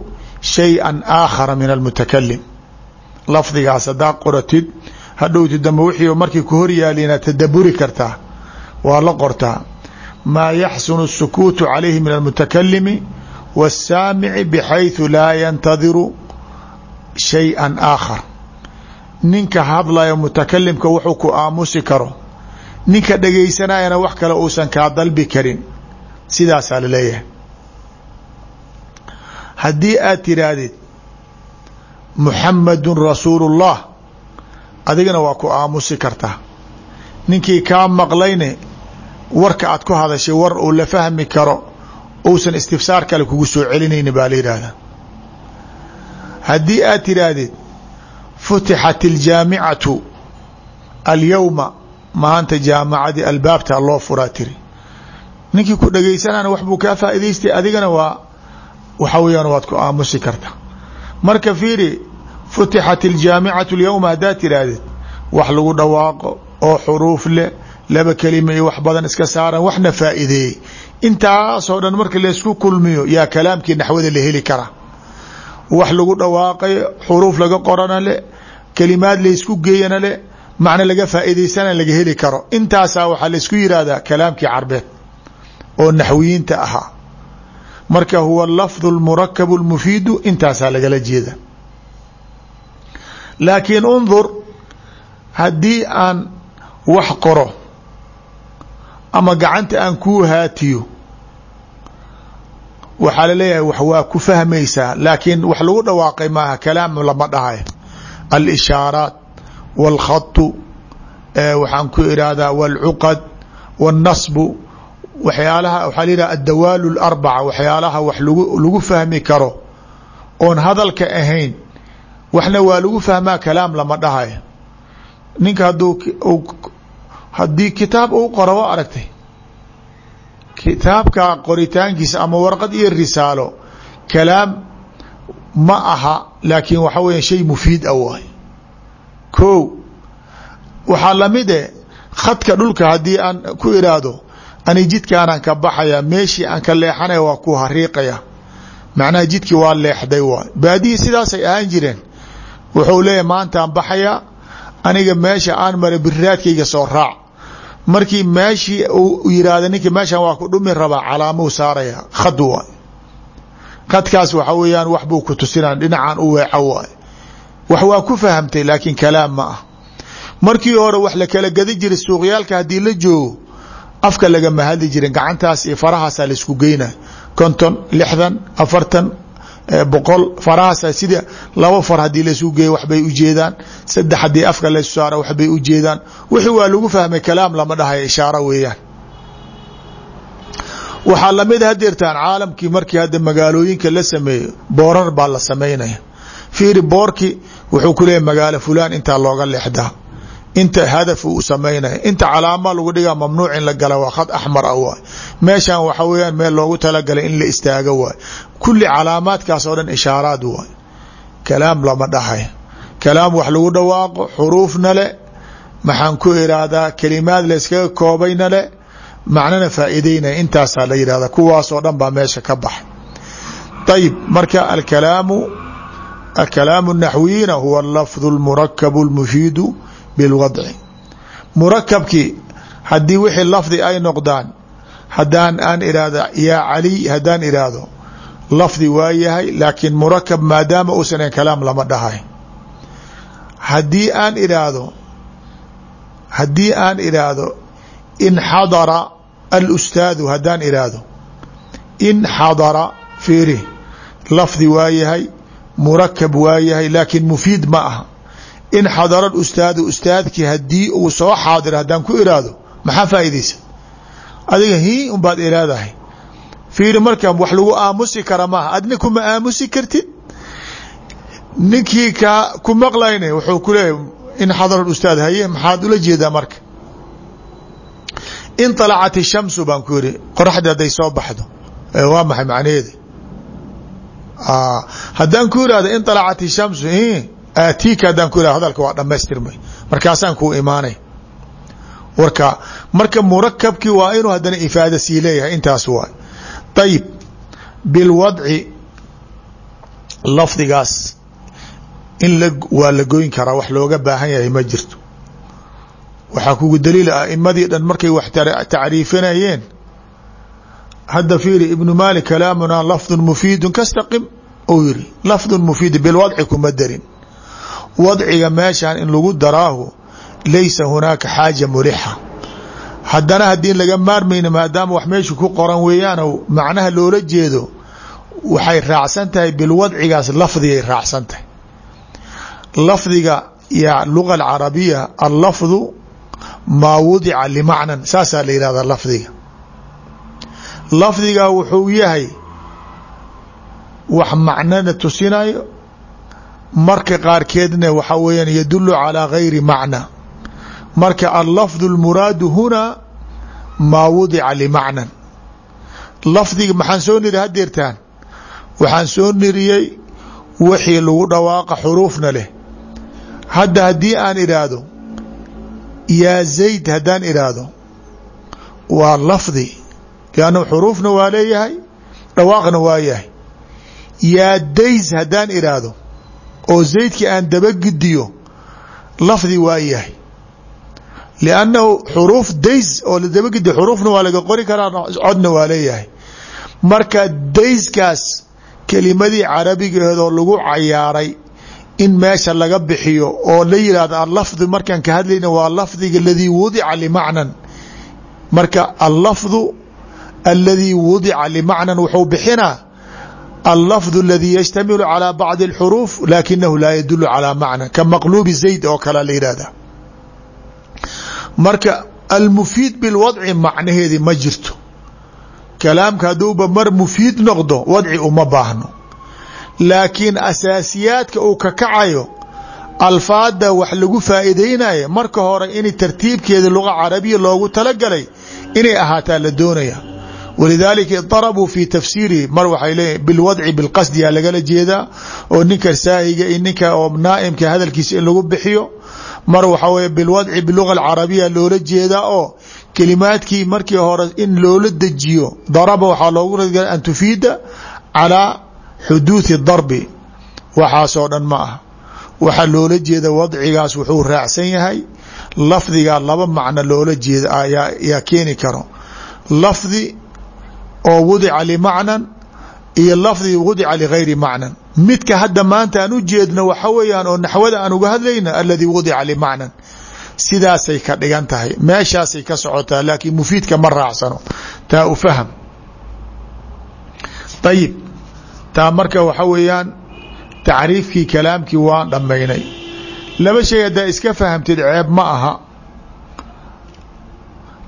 shayئa aakhara min almutakalim lafdigaas haddaa qoratid hadhowti dambe wixii markii ku hor yaali inaad tadaburi kartaa waa la qortaa maa yaxsunu الsukuutu calayhi min almutakalimi waاsaamici bxayثu laa yantadiru shayئa aakhar ninka hadlaya mutakalimka wuxuu ku aamusi karo ninka dhegaysanayana wax kale uusan kaa dalbi karin sidaasaa laleeyahay haddii aad tiraahdid muxamadun rasuulu اllah adigana waa ku aamusi kartaa ninkii kaa maqlayne warka aad ku hadashay war uu la fahmi karo uusan istifsaar kale kugu soo celinayni baa la yidhaahdaa. Haddii aad tiraahdid futixat iljaamicatu alyowma maanta jaamacadii albaabta loo furaa tiri. Ninkii ku dhegaysanana wax buu kaa faa'idaystay adigana waa waxa weeyaan waad ku aamusi karta marka fiiri futixat iljaamicatu alyowma haddaad tiraahdeed wax lagu dhawaaqo oo xuruuf leh laba kelima iyo wax badan iska saaran waxna faa'iideeyey intaasoo dhan marka laysku kulmiyo yaa kalaamkii naxwada la heli karaa wax lagu dhawaaqayo xuruuf laga qorana le kelimaad laysku geeyana le macna laga faa'iidaysana laga heli karo. Intaasaa waxaa laysku yihahdaa kalaamkii carbeed oo naxwiyiinta ahaa. Marka huwa lafdu اlmurakabu اlmufiidu intaasaa lagala jeeda laakiin undur haddii aan wax qoro ama gacanta aan kuu haatiyo waxaa laleeyahay wax waa ku fahmaysaa laakiin wax lagu dhawaaqay maaha kalaam lama dhahay alishaaraat wاlkhatu waxaan ku irahdaa wاlcuqad wاlnasbu waxyaalaha waxaa la yidhaha addawaalu اlarbaca waxyaalaha wax lagu lagu fahmi karo oon hadalka ahayn waxna waa lagu fahmaa kalaam lama dhahayo ninka hadduu haddii kitaab uu qoro waa aragtay. Kitaabka qoritaankiisa ama warqad iyo risaalo kalaam ma aha laakiin waxa weya shay mufiid a waay. Ko waxaa la mid e khadka dhulka haddii aan ku iraahdo ani jidkaanaan ka baxaya meeshii aan ka leexanaya waa ku hariiqaya. Macnaha jidkii waa leexday waay. Baadihii sidaasay ahaan jireen wuxuu leeyahy maantaan baxaya aniga meesha aan maray biriraadkayga soo raac markii meeshii uu yihahda ninki meeshan waa ku dhumi rabaa calaamuu saaraya khad waay. Khadkaas waxa weeyaan wax buu ku tusinaa dhinacan u weeco waay. Wax waa ku fahamtay laakiin kalaam ma ah. Markii hore wax la kala gadi jiray suuqyaalka haddii la joogo afka lagama hadli jirin gacantaas iyo farahaasaa la isku geyna konton lixdan afartan boqol farahaasa sida laba far haddii laysu geeyo waxbay ujeedaan saddex haddii afka laysu saara waxbay ujeedaan wixii waa lagu fahmay kalaam lama dhahayo ishaaro weeyaan. Waxaa la mid hadeertaan caalamkii markii hadda magaalooyinka la sameeyo boorar baa la samaynaya fiiri boorki wuxuu ku leeyahy magaalo fulaan intaa looga leexdaa inta hadaf uu samaynaya inta calaama lagu dhigaa mamnuuc in la gala waa khad axmar ah waay. Meeshan waxa weeyaan meel loogu talagalay in la istaago waay. Kulli calaamaadkaas oo dhan ishaaraad waay. Kalaam lama dhahay. Kalaam wax lagu dhawaaqo xuruufna le maxaan ku iraahdaa kelimaad layskaga koobayna le macnana faa'iideynaya intaasaa la yidhahda kuwaasoo dhan baa meesha ka baxa. Ayib marka alkalaamu alkalaamu naxwiyina huwa alafdu اlmurakabu اlmufiidu bilwadci murakabkii haddii wixii lafdi ay noqdaan haddaan aan irahda yaa caliy haddaan iraahdo lafdi waa yahay laakiin murakab maadaama uusan ahayn kalaam lama dhahay. Haddii aan iraahdo haddii aan iraahdo in xadara alustaadu haddaan iraahdo in xadara fiiri lafdi waa yahay murakab waa yahay laakiin mufiid ma aha in xadara ustaadu ustaadkii haddii uu soo xaadiro haddaan ku iraahdo maxaa faa'iidaysa adiga hii unbaad iraadahay fiiri marka wax lagu aamusi kara maaha adna kuma aamusi kartid ninkii kaa ku maqlayna wuxuu ku leeyahy in xadara ustaad haye maxaad ula jeedaa marka inطalacat الshamsu baan ku yihi qoraxdii hadday soo baxdo waa maxay macnaheedi haddaan ku irahdo inطalacat الshamsu aatiika haddaan ku irahdo hadalka waa dhamaystirmay markaasaan kuu imaanay. Warka marka murakabkii waa inuu haddana ifaada sii leeyahay intaas waay ayib bilwadci lafdigaas. In la waa la goyn karaa wax looga baahan yahay ma jirto. Waxaa kugu daliila aimadii dhan markay wax tacriifinayeen. Hadda fiiri ibnu maalik kalaamunaa lafdu mufiidu kastaqim ou yiri lafdu mufiid bilwadci kuma darin wadciga meeshan in lagu daraahu laysa hunaaka xaaja mulixa haddana haddii laga maarmayna maadaama wax meeshu ku qoran weeyaan macnaha loola jeedo waxay raacsan tahay bilwadcigaas lafdigay raacsan tahay. Lafdiga ya luga alcarabiya allafdu maa wudica limacnan saasaa la yihahdaa lafdiga. Lafdiga wuxuu yahay wax macnana tusinayo marka qaarkeedna waxa weeyaan yadulu calى gayri macna. Marka allafdu اlmuraadu hunaa maa wudica limacnan. Lafdiga maxaan soo niri hadeertaan waxaan soo niriyey wixii lagu dhawaaqa xuruufna leh. Hadda haddii aan idhaahdo yaa zayd haddaan idhaahdo waa lafdi. Liannahu xuruufna waa leeyahay dhawaaqna waa yahay. Yaa days haddaan iraahdo oo zaydkii aan dabagidiyo lafdi waa yahay. Liannahu xuruuf days oo la dabagidiyo xuruufna waa laga qori karaa codna waa leeyahay. Marka dayskaas kelimadii carabigaheedoo lagu cayaaray in meesha laga bixiyo oo la yihahdo allafdu markaan ka hadlayna waa lafdiga aladii wudica limacnan. Marka allafdu aladii wudica limacnan wuxuu bixinaa allafdu aladii yashtamilu calى bacdi اlxuruuf lakinahu laa yadulu calى macna ka maqluubi zayd oo kale la yihahda marka almufiid bilwadci macnaheedi ma jirto kalaamka hadduuba mar mufiid noqdo wadci uma baahno laakiin asaasiyaadka uu ka kacayo alfaada wax lagu faa'iideynayo marka hore in tartiibkeeda luga carabiya loogu talagalay inay ahaataa la doonaya walidaalika idarabuu fi tafsiirihi mar waxay leeyihiin bilwadci bilqasdiyaa lagala jeedaa oo ninka saahiga iyo ninka oo naaimka hadalkiisa in lagu bixiyo mar waxaa weye bilwadci biluga alcarabiya loola jeedaa oo kelimaadkii markii hore in loola dejiyo daraba waxaa loogu ragala an tufiida calaa xuduuثi darbi waxaasoo dhan ma ah waxa loola jeeda wadcigaas wuxuu raacsan yahay lafdigaa laba macno loola jeeda yaa keeni karo lafdi oo wudica limacnan iyo lafdi wudica ligayri macnan. Midka hadda maanta aan u jeedno waxa weeyaan oo naxwada aan uga hadlayna aladii wudica limacnan. Sidaasay ka dhigan tahay. Meeshaasay ka socotaa laakiin mufiidka ma raacsano. Taa u faham. Ayib taa marka waxa weeyaan tacriifkii kalaamkii waan dhammaynay. Laba shay haddaa iska fahamtid ceeb ma aha.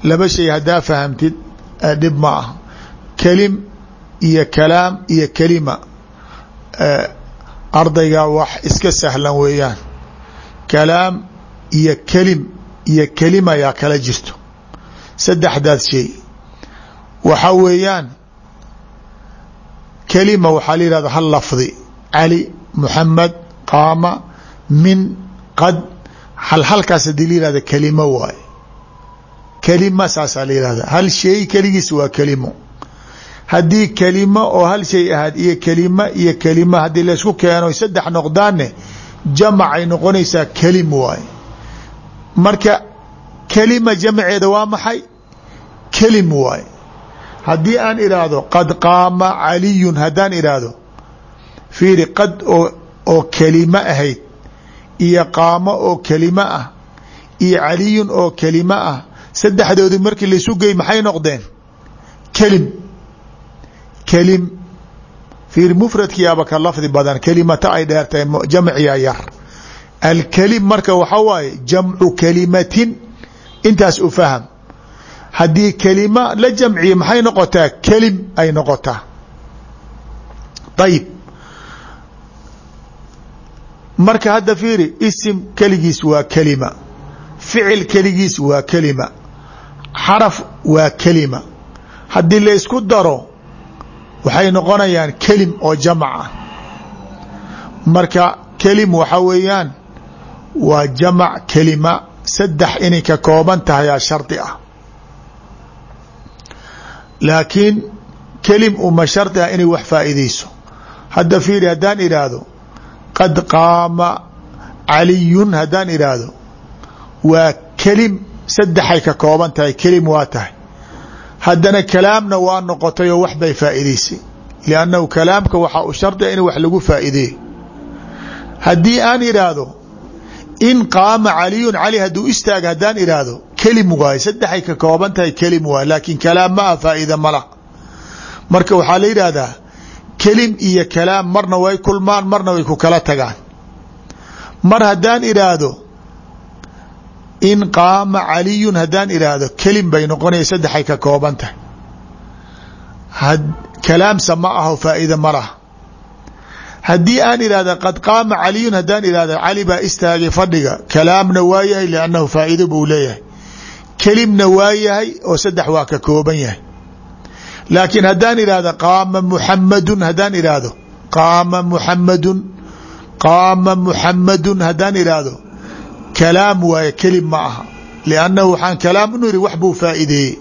Laba shay haddaa fahamtid dhib ma aha kelim iyo kalaam iyo kelima ardayga wax iska sahlan weeyaan. Kalaam iyo kelim iyo kelima yaa kala jirto. Saddexdaas shay. Waxa weeyaan kelima waxaa la yihahda hal lafdi. Cali muxamed qaama min qad. Hal halkaas haddii la yihahda kelimo waaye kelima saasaa la yihahda hal shay keligiis waa kelimo haddii kelimo oo hal shay ahaad iyo kelima iyo kelima haddii laysku keeno saddex noqdaanne jamacay noqonaysaa kelim waaye. Marka kelima jamceeda waa maxay? Kelim waaye. Haddii aan idhaahdo qad qaama caliyun haddaan idhaahdo fiiri qad oo kelimo ahayd iyo qaamo oo kelimo ah iyo caliyun oo kelimo ah saddexdoodii markii laisu gey maxay noqdeen? Kelim kelim fiir mufradkiyaaba ka lafdi badan kelimata ay dheertahay jamciya yar. Alkelim marka waxa waaye jamcu kelimatin intaas u faham. Haddii kelima la jamciye maxay noqotaa? Kelim ay noqotaa. Ayib marka hadda fiiri isim keligiis waa kelima. Ficil keligiis waa kelima. Xaraf waa kelima. Haddii la isku daro waxay noqonayaan kelim oo jamc ah. Marka kelim waxa weeyaan waa jamac kelima saddex inay ka kooban tahay aa shardi ah. Laakiin kelim uma shardi ah inay wax faa'iideyso. Hadda fiiri haddaan idhaahdo qad qaama caliyun haddaan idhaahdo waa kelim saddexay ka kooban tahay kelim waa tahay haddana kalaamna waa noqotay oo wax bay faa'iideysay liannahu kalaamka waxaa u shardi ah in wax lagu faa'iideeyo haddii aan idhaahdo in qaama caliyun cali hadduu istaaga haddaan idhaahdo kelim waaye saddexay ka kooban tahay kelim waaye laakiin kalaam ma ah faa'iida mala. Marka waxaa la yidhaahdaa kelim iyo kalaam marna way kulmaan marna way ku kala tagaan. Mar haddaan idhaahdo in qaama caliyun haddaan idhaahdo kelim bay noqonaya saddexay ka kooban tahay. Kalaamsa ma aho faa'iida ma laha. Haddii aan idhahda qad qaama caliyun haddaan idhahda cali baa istaagay fadhiga kalaamna waa yahay liannahu faa'iida buu leeyahay. Kelimna waa yahay oo saddex waa ka kooban yahay. Laakiin haddaan idhahda qaama muxamadun haddaan idhaahdo qaama muxamadun qaama muxamadun haddaan idhaahdo kalaam waaye kelim ma aha. Liannahu waxaan kalaam inu ihi wax buu faa'iideeyey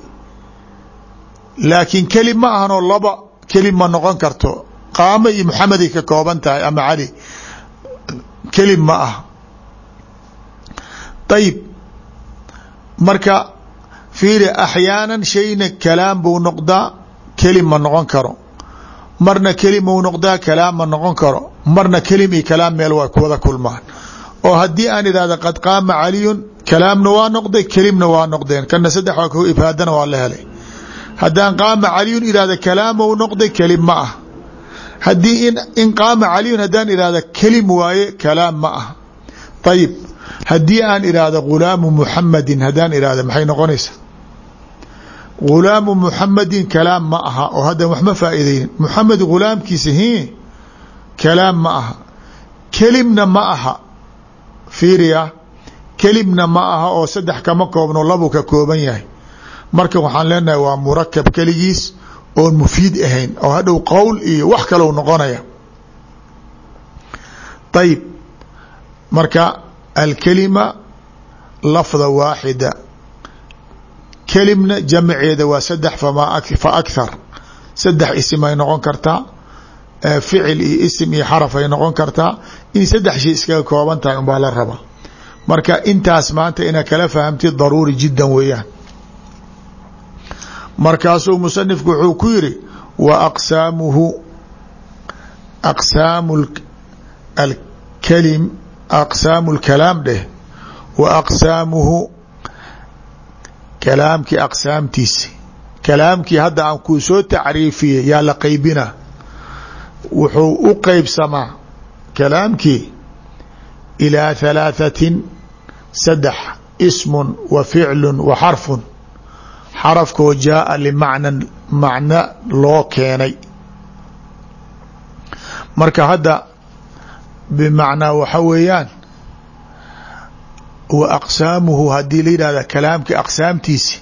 laakiin kelim ma ahanoo laba kelim ma noqon karto. Qaamo iyo maxameday ka kooban tahay ama cali kelim ma ah ayib marka fiiri axyaanan shayna kalaam buu noqdaa kelim ma noqon karo. Marna kelim uu noqdaa kalaam ma noqon karo. Marna kelim iyo kalaam meel waa kuwada kulmaan oo haddii aan idhahda qad qaama caliyun kalaamna waa noqday kelimna waa noqdeen. Kana saddex waa ko ifaadana waa la helay. Haddaan qaama caliyun ihahda kalaamou noqday kelim ma ah. Haddii in qaama caliyun haddaan ihahda kelim waaye kalaam ma ah. Ayib haddii aan ihahdo gulaamu muxamadin haddaan ihahda maxay noqonaysaa? Gulaamu muxamadin kalaam ma aha oo haddan wax ma faa'iideynin muxamed gulaamkiisa hi kalaam ma aha. Kelimna ma aha fiiriya kelimna ma aha oo saddex kama koobno labu ka kooban yahay. Marka waxaan leenahay waa murakab keligiis oon mufiid ahayn oo hadhow qowl iyo wax kalou noqonaya. Ayib marka alkelima lafda waaxida kelimna jamceeda waa saddex fa akhar saddex isim ay noqon kartaa ficil iyo isim iyo xaraf ay noqon kartaa in saddex shay iskaga kooban tahay unbaa la rabaa marka intaas maanta ina kala fahamtid daruuri jiddan weeyaan. Markaasuu musanifku wuxuu ku yiri wa aqsaamuhu aqsaamu alkalim aqsaamu lkalaam dheh. Wa aqsaamuhu kalaamkii aqsaamtiisi. Kalaamkii hadda aan kuu soo tacriifiyey yaa la qeybina wuxuu u qeybsamaa kalaamkii ilaa halaaثatin saddex ismun wa ficlu wa xarfun. Xarafkoo jaaa limacnan macno loo keenay. Marka hadda bimacnaa waxa weeyaan wa aqsaamuhu haddii la yidhahda kalaamkii aqsaamtiisi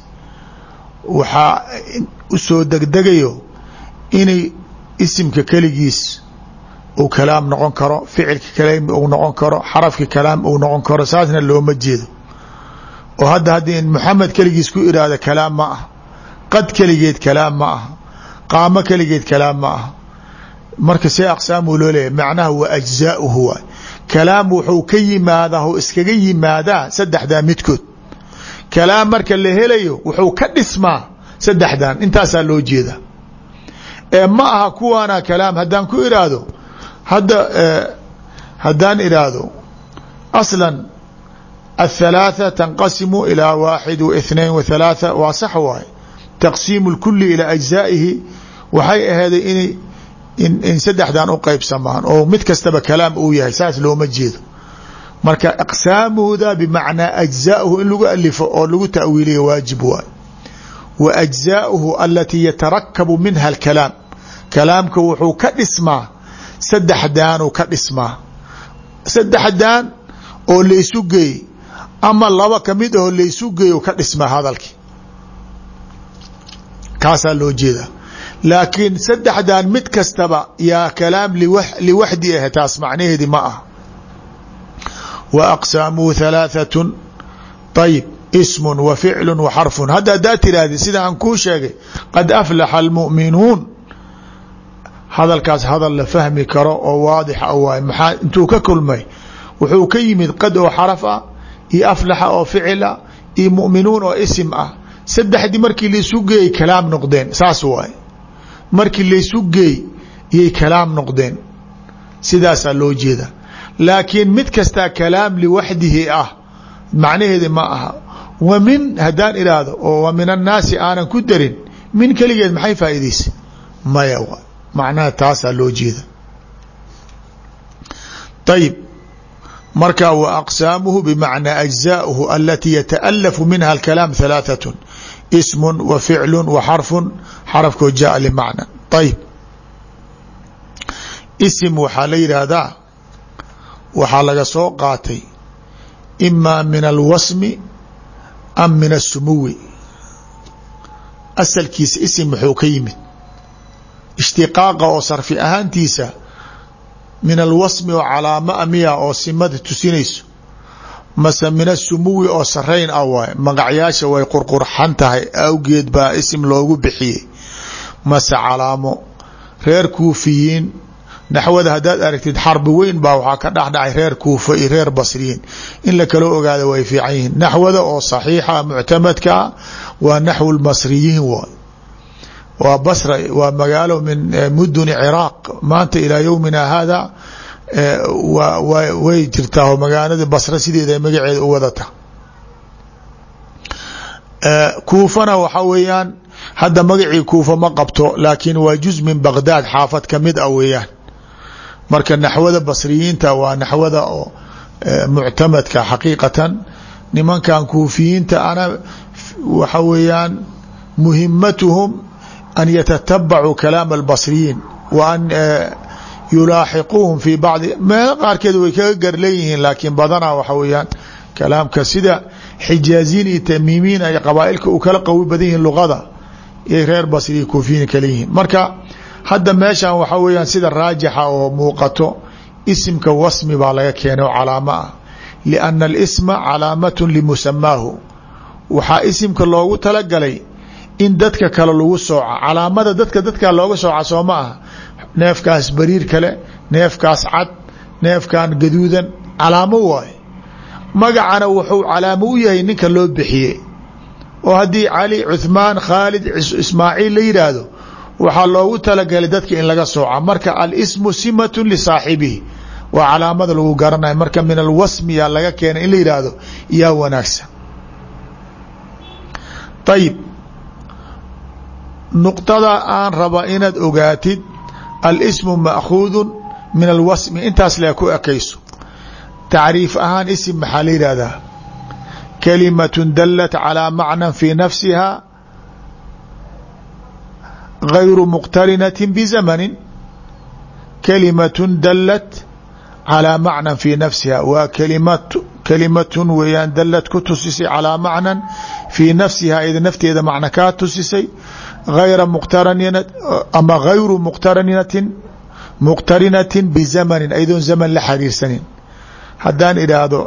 waxaa u soo degdegayo inay isimka keligiis uu kalaam noqon karo ficilka kalaam uu noqon karo xarafka kalaam uu noqon karo saasna looma jeedo. Oo hadda haddii moxamed keligiis ku iraahda kalaam ma ah qad keligeed kalaam ma ah qaamo keligeed kalaam ma ah marka see aqsaamuu loo leeyahy macnaha wa ajzaauhu waay. Kalaam wuxuu ka yimaadaa o iskaga yimaadaa saddexdaa midkood. Kalaam marka la helayo wuxuu ka dhismaa saddexdan intaasaa loo jeeda ee ma aha kuwaana kalaam haddaan ku iraahdo hadda haddaan iraahdo aslan الثلاثة تنqasiم إلى واaxد واثنين وثلاثة waa sax waay تqsiim الkuli ilى أجزائihi waxay aheeday in in saddexdan u qeybsamaan oo mid kastaba kalaam uu yahay saas looma jeedo marka أqsaamuda bmacnaa أجزاؤhu in lagu alifo oo lagu taأwiiliya waajib waay wa ajzaauhu alatii yatarakabu minha alkalaam kalaamka wuxuu ka dhismaa saddexdaanuu ka dhismaa saddexdaan oo laysu geey ama laba ka mid ahoo laysu geeyo ka dhismaa hadalki kaasaa loo jeedaa laakiin saddexdan mid kastaba yaa kalaam liwaxdi ah taas macnaheedi ma ah wa aqsaamuu halaaثatu ayib ismu wa ficlu wa xarfun. Hadda haddaa tiraahdi sida aan kuu sheegay qad aflaxa almu'minuun. Hadalkaas hadal la fahmi karo oo waadixa waay maxaa intuu ka kulmay wuxuu ka yimid qad oo xaraf ah iyo aflaxa oo ficila iyo mu'minuun oo isim ah. Saddexdii markii laysu geeyey kalaam noqdeen. Saas waay markii laysu geey iyay kalaam noqdeen. Sidaasaa loo jeeda laakiin mid kastaa kalaam liwaxdihi ah macnaheedi ma aha wa min haddaan ihaahdo oo wa min annaasi aanan ku darin min keligeed maxay faa'iidaysa? Maya macnaha taasaa loo jeeda. Ayib marka wa aqsaamuhu bimacnaa ajzaauhu alatii yataalafu minha alkalaam halaatatun ismun wa ficlun wa xarfun. Xarafkoo jaa limacna. Ayib isim waxaa la yidhaahdaa waxaa laga soo qaatay imaa min alwasmi am min الsumuwi asalkiisa isim wuxuu ka yimid. Ishtiqaaqa oo sarfi ahaantiisa min alwasmi oo calaamo amiya oo simada tusinayso. Mase min asumuwi oo sarayn ah waay magacyaasha way qurqurxan tahay awgeed baa isim loogu bixiyey. Mase calaamo reer kuufiyiin naxwada haddaad aragtid xarbi weyn baa waxaa ka dhexdhacay reer kuufa iyo reer basriyiin in la kala ogaada way fiican yihiin naxwada oo saxiixa muctamadkaa waa naxwu waa basra waa magaalo min muduni ciraaq. Maanta ilaa yowmina hada way jirtaa oo magaalada basra sideeda magaceeda u wadata. Kuufana waxa weeyaan hadda magacii kuufa ma qabto laakiin waa juz min bagdaad xaafad ka mid ah weeyaan marka naxwada basriyiinta waa naxwada oo muctamadka xaqiiqatan. Nimankan kuufiyiinta ana waxa weeyaan muhimatuhum an yatatabacuu kalaam albasriyiin wa an yulaaxiquuhum fi bacdi meelo qaarkeed way kaga gar leeyihiin laakiin badanaa waxa weeyaan kalaamka sida xijaaziyin iyo tamiimiin ay qabaailka u kala qawi badan yihiin luqada yay reer basri kuufiyiin kala marka hadda meeshan waxa weeyaan sida raajixa oo muuqato isimka wasmi baa laga keenay oo calaamo ah. Lianna alisma calaamatun limusamaahu waxaa isimka loogu talagalay in dadka kale lagu sooca. Calaamada dadka dadka looga sooca soo ma aha. Neefkaas bariir kale neefkaas cad neefkan gaduudan calaamo waaye. Magacana wuxuu calaamo u yahay ninka loo bixiyey. Oo haddii cali cuthmaan khaalid ismaaciil la yidhaahdo waxaa loogu talagalay dadka in laga sooca. Marka alismu simatu lisaaxibihi waa calaamada lagu garanaya marka min alwasmi yaa laga keenay in la yidhaahdo yaa wanaagsan. Ayib nuqtada aan raba inaad ogaatid alismu maakuudu min alwasmi. Intaas lee ku ekayso. Tacriif ahaan isim maxaa la yidhahdaa kalimatun dalat calaa macnan fi nafsiha غayru muqtarinati bizamanin kalimatun dalat calىa macnan fi nafsiha waa kalimatun weeyaan dalad ku tusisay calىa macnan fii nafsiha ida nafteeda macna kaa tusisay ayra muqtaran ama gayru muqtarinatin muqtarinatin bizamanin aydoon zaman la xariirsanin haddaan idhaahdo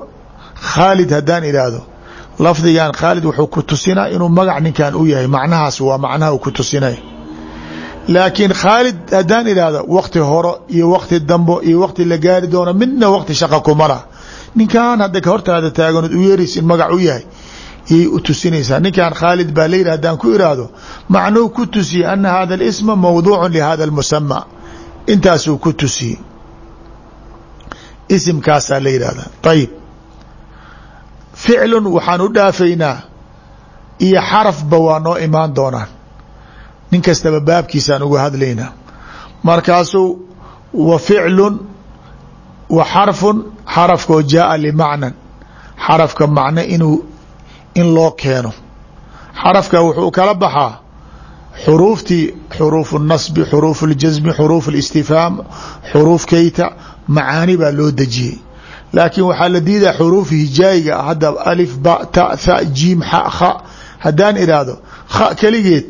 khaalid haddaan idhaahdo lafdigan khaalid wuxuu ku tusinaa inuu magac ninkan u yahay macnahaas waa macnaha uu ku tusinay laakiin khaalid haddaan idhaahdo wakti horo iyo wakti dambo iyo wakti la gaari doono midna wakti shaqa kuma lah ninkan hadda ka hortaada taaganood u yeeraysa in magac u yahay iyay u tusinaysaa. Ninkan khaalid baa la yidhi haddaan ku iraahdo macnuu ku tusiye ana hada اlisma mawduucu lihada اlmusama intaasuu ku tusiyey isimkaasaa la yidhahda ayib ficlun waxaan u dhaafaynaa iyo xarafba waa noo imaan doonaan nin kastaba baabkiisaan uga hadlaynaa markaasuu wa ficlun wa xarfun xarafkoo jaaa limacnan xarafka macno inuu in loo keeno xarafka wuxuu kala baxaa xuruuftii xuruuf الnasbi xuruuf اljasmi xuruuf اlistifhaam xuruuf keyta macaani baa loo dejiyey laakiin waxaa la diidaa xuruuf hijaayiga hadda alif ba ta tha jiim xa kha haddaan idhaahdo kha keligeed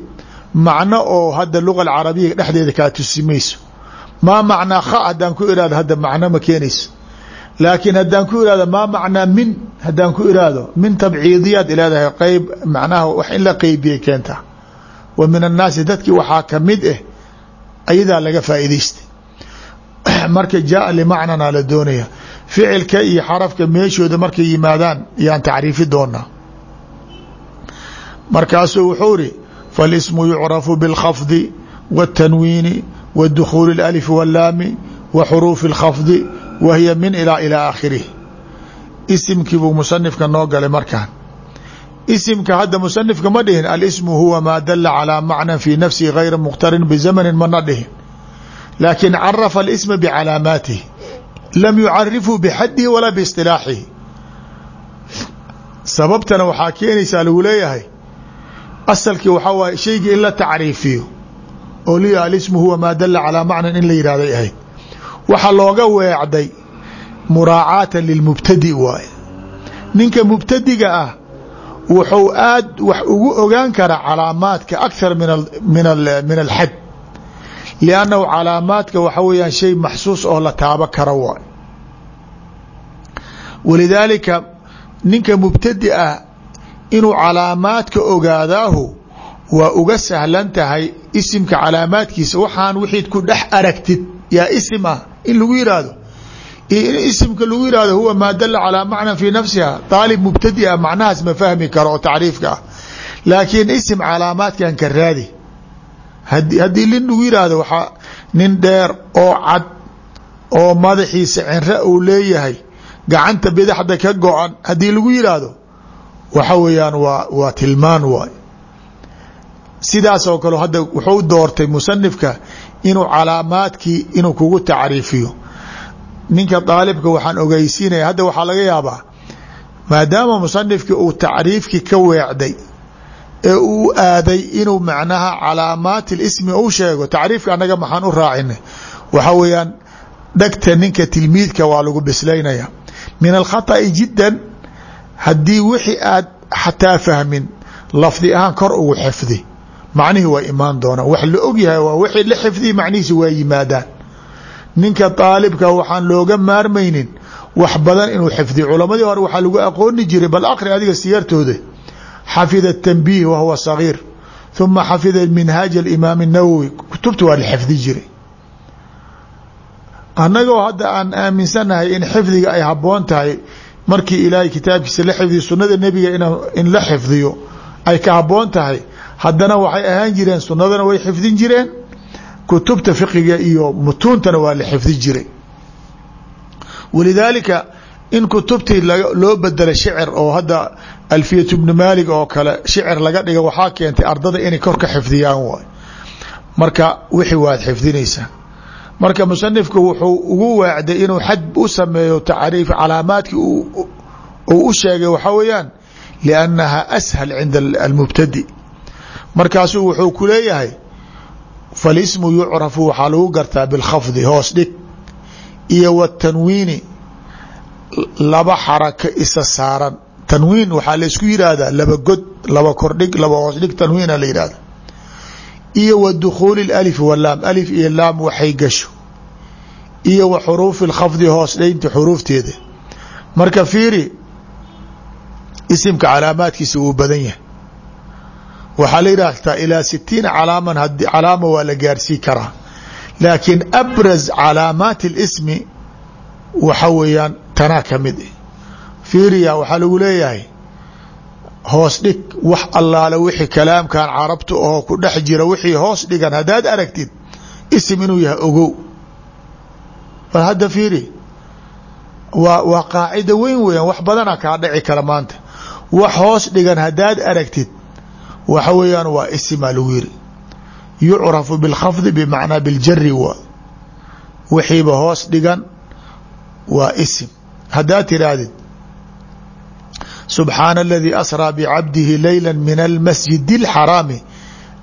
macno oo hadda luga alcarabiya dhexdeeda kaa tusi maa macnaa kha haddaan ku ihahdo hadda macno ma keenayso. Laakiin haddaan ku ihahdo maa macnaa min haddaan ku ihahdo min tabciidiyaad leedahay qeyb macnaha wax in la qeybiyay keentaa wa min annaasi dadkii waxaa ka mid ah ayadaa laga faa'iidaystay. [CLEARS THROAT] Marka jaaa limacnanaa la doonaya ficilka iyo xarafka meeshooda markay yimaadaan yaan tacriifi doonaa. Markaasuu wuxuu iri faalismu yucrafu biاlkhafdi wاtanwiini wa dukhuuli اlalif wallaami wa xuruufi اlkhafdi wa hiya min ilaa ilaa aakhirih isimkii buu musanifka noo galay markaan isimka hadda musanifka ma dhihin alismu huwa maa dala calaa macnan fii nafsihi gayra muqtarin bizamanin mana dhihin laakin carafa alisma bicalaamaatihi lam yucarifhu bixadihi walaa biistilaaxihi sababtana waxaa keenaysaa lagu leeyahay asalkii waxaa waaye shaygii in la tacriifiyo oo liya alismu huwa maa dala calaa macnan in la yihahday ahayd. Waxaa looga weecday muraacaatan lilmubtadi waaye. Ninka mubtadiga ah wuxuu aad wax ugu ogaan karaa calaamaadka akthar min alxad liannahu calaamaadka waxa weeyaan shay maxsuus oo la taabo kara waay walidaalika ninka mubtadi ah inuu calaamaadka ogaadaahu waa uga sahlan tahay isimka calaamaadkiisa. Waxaan wixiid ku dhex aragtid yaa isim ah in lagu yihahdo isimka lagu yihahdo huwa maa dala calaa macnan fii nafsiha daalib mubtadi a macnahaas ma fahmi karo oo tacriifka ah. Laakiin isim calaamaadkan ka raadi. Haddii lin lagu yihahdo waxaa nin dheer oo cad oo madaxiisa cinre uu leeyahay gacanta bidaxda ka go-an haddii lagu yidhaahdo waxa weeyaan waa waa tilmaan waay. Sidaasoo kale hadda wuxuu doortay musanifka inuu calaamaadkii inuu kugu tacriifiyo. Ninka daalibka waxaan ogeysiinaya hadda waxaa laga yaabaa maadaama musanifkii uu tacriifkii ka weecday ee uu aaday inuu macnaha calaamaat ilismi uu sheego tacriifka annaga maxaan u raacinay waxa weeyaan dhegta ninka tilmiidka waa lagu bislaynaya. Min alkhaطa'i jiddan haddii wixi aad xataa fahmin lafdi ahaan kor ugu xifdi. Macnihii waa imaan doonaan wax la og yahay waa wixii la xifdiya macnihiisi waa yimaadaan. Ninka daalibka waxaan looga maarmaynin wax badan inuu xifdiyo culamadii hore waxaa lagu aqooni jiray bal aqri adiga siyartooda xafida tanbiih wahuwa sagiir. Huma xafida minhaaj alimaam اnawowi kutubta waa la xifdi jiray. Annagoo hadda aan aaminsannahay in xifdiga ay habboon tahay markii ilaahay kitaabkiisa la xifdiyo sunada nebiga in la xifdiyo ay ka haboon tahay. Haddana waxay ahaan jireen sunadana way xifdin jireen. Kutubta fiqiga iyo mutuuntana waa la xifdi jiray. Walidaalika in kutubtii loo bedelay shicir oo hadda alfiyat bni maalik oo kale shicir laga dhiga waxaa keentay ardada inay kor ka xifdiyaan waay. Marka wixii waad xifdinaysaa marka musanifku wuxuu ugu waacday inuu xad u sameeyo tacriif calaamaadkii uu u sheegay waxaa weeyaan liannaha ashal cinda almubtadi. Markaasuu wuxuu ku leeyahay falismu yucrafu waxaa lagu gartaa bilkhafdi hoos dhig iyo watanwiini laba xaraka isa saaran. Tanwiin waxaa laysku yidhaahdaa laba god laba kordhig laba hoos tanwiina la yidhahda iyo wa dukhuuli alif walaam alif iyo laam waxay gasho. Iyo wa xuruufi lkhafdi hoos dhaynta xuruufteeda. Marka fiiri isimka calaamaadkiisa wuu badan yahay. Waxaa la yidhahtaa ilaa sitiina calaaman calaama waa la gaarsii karaa. Laakiin abraz calaamaati اlismi waxa weeyaan tanaa ka mid fiiriya waxaa lagu leeyahay hoos dhig. Wax allaale wixii kalaamkan carabta oo ku dhex jira wixii hoos dhigan haddaad aragtid isim inuu yahay ogow. Bal hadda fiiri waa waa qaacida weyn weeyaan wax badana kaa dhici kara maanta. Wax hoos dhigan haddaad aragtid waxa weeyaan waa isimaa lagu yiri. Yucrafu bilkhafdi bimacnaa biljari waa wixiiba hoos dhigan waa isim. Haddaad tidhaahdid subxaana aladii asraa bicabdihi leyla min almasjid اlxaraami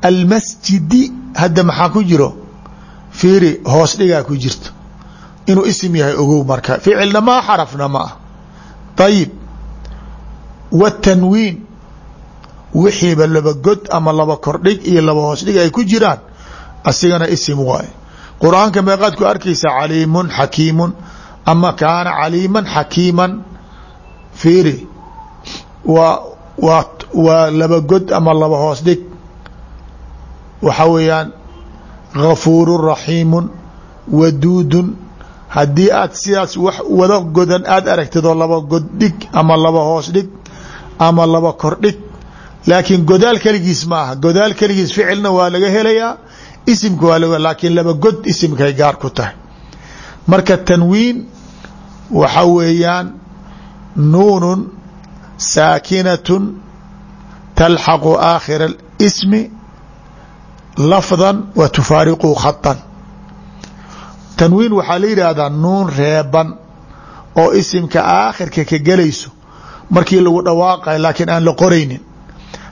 almasjidi hadda maxaa ku jiro fiiri hoos dhigaa ku jirto inuu isim yahay ogow marka ficilna maa xarafna ma ah ayib watanwiin wixiiba laba god ama laba kordhig iyo laba hoos dhig ay ku jiraan asigana isim waaye qur'aanka meeqaad ku arkaysaa caliimun xakiimun ama kaana caliiman xakiiman fiiri waa waa waa laba god ama laba hoos dhig. Waxa weeyaan gafuuru raxiimun waduudun. Haddii aad sidaas wax wada godan aada aragtid oo laba god dhig ama laba hoos dhig ama laba kordhig laakiin godaal keligiis ma aha. Godaal keligiis ficilna waa laga helayaa isimka waa lag laakiin laba god isimkay gaar ku tahay. Marka tanwiin waxa weeyaan nuunun saakinatun talxaqu aakhira اsmi lafdan wa tufaariqu khatan tanwiin waxaa la yidhaahdaa nuun reeban oo isimka aakhirka ka gelayso markii lagu dhawaaqay laakiin aan la qoraynin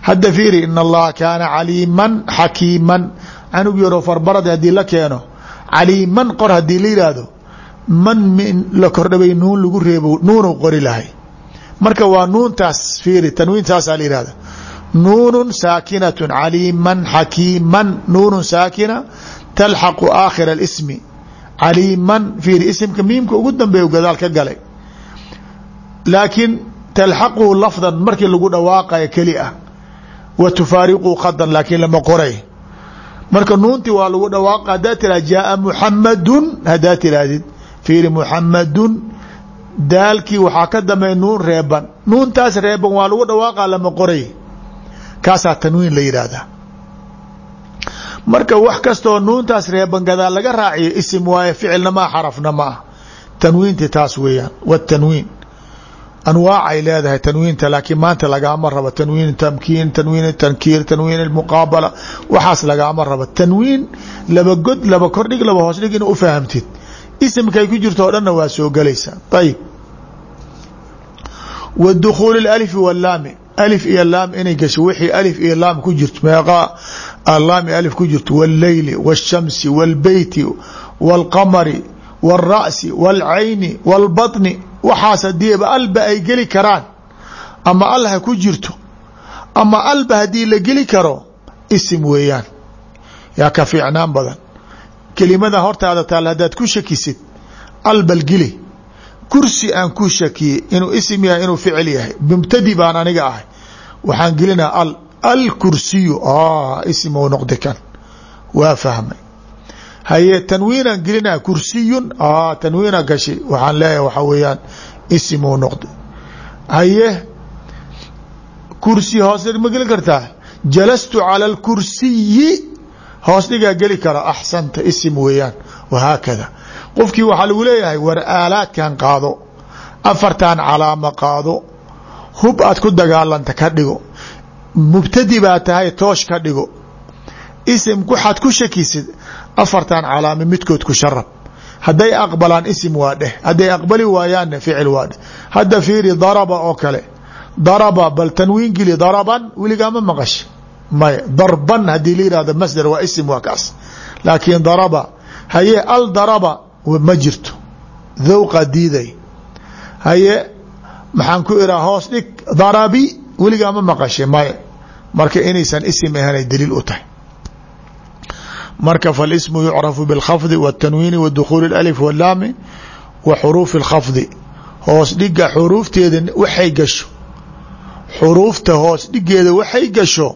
hadda fiiri in allaha kaana caliiman xakiiman canug yaroo farbarada haddii la keeno caliiman qor haddii la yidhaahdo man la kordhabay nuun lagu reebo nuunu qori lahay marka waa nuuntaas fiiri tanwiintaasaa la yihahda nuunun saakinatu caliiman xakiiman. Nuunun saakina talxaqu aakhira اsmi caliiman fiiri isimka miimka ugu dambeeya gadaal ka galay. Laakiin talxaqu lafdan markii lagu dhawaaqayo keli ah wa tufaariqu khadan laakiin lama qoray. Marka nuuntii waa lagu dhawaaqa haddaa tiraha jaaa muxamadun haddaa tirahdid fiiri muxamadun daalkii waxaa ka dambeey nuun reeban. Nuuntaas reeban waa lagu dhawaaqa lama qoray. Kaasaa tanwiin la yidhaahdaa. Marka wax kastoo nuuntaas reeban gadaal laga raaciyo isim waaye ficilna maa xarafna ma ah. Tanwiinti taas weeyaan watanwiin anwaacay leedahay tanwiinta laakiin maanta lagaama rabo tanwiin tamkiin tanwiin tankiir tanwiin muqaabala waxaas lagaama rabo. Tanwiin laba god laba kordhig laba hoos dhig ina u fahamtid isimkay ku jirto o dhanna waa soo gelaysa ayib wa dukhuuli اalifi walaami alif iyo laam inay gasho wixii alif iyo laam ku jirto meeqaa alaami alif ku jirto wاlleyli wالshamsi wاlbeyti wاlqamari wاlra'si wاlcayni wاlbaطni waxaas hadiiba alba ay geli karaan ama al ha ku jirto ama alba haddii la geli karo isim weeyaan yaa ka fiicnaan badan kelimada hortaada taal haddaad ku shakisid albal geli kursi aan ku shakiyey inuu isim yahay inuu ficil yahay mubtadi baan aniga ahay waxaan gelinaa al alkursiyu isim ou noqda kan waa fahmay. Haye tanwiinaan gelinaa kursiyun tanwiina gashay waxaan leeyahay waxaa weeyaan isim ou noqda haye kursi hoos dhig ma geli kartaa? Jalastu cala alkursiyi hoos dhigaa geli kara axsanta isim weeyaan. Wahaakada qofkii waxaa lagu leeyahay war aalaadkan qaado afartan calaamo qaado hub aad ku dagaalanta ka dhigo mubtadi baa tahay toosh ka dhigo isim waxaad ku shakisid afartan calaamo midkood ku sharab. Hadday aqbalaan isim waa dheh. Hadday aqbali waayaanna ficil waa dheh. Hadda fiiri daraba oo kale daraba bal tanwiin geli daraban weligaa ma maqasha maya darban haddii la yihahdo masdar waa isim waa kaas laakiin daraba haye al daraba ma jirto dhowqa diiday haye maxaan ku iraa hoos dhig darabi weligaa ma maqashay maya marka inaysan isim ahanay daliil u tahay marka faalismu yucrafu biاlkhafdi wاtanwiini wa dukhuuli اalif walaami wa xuruufi اlkhafdi hoos dhiga xuruufteeda waxay gasho xuruufta hoos dhigeeda waxay gasho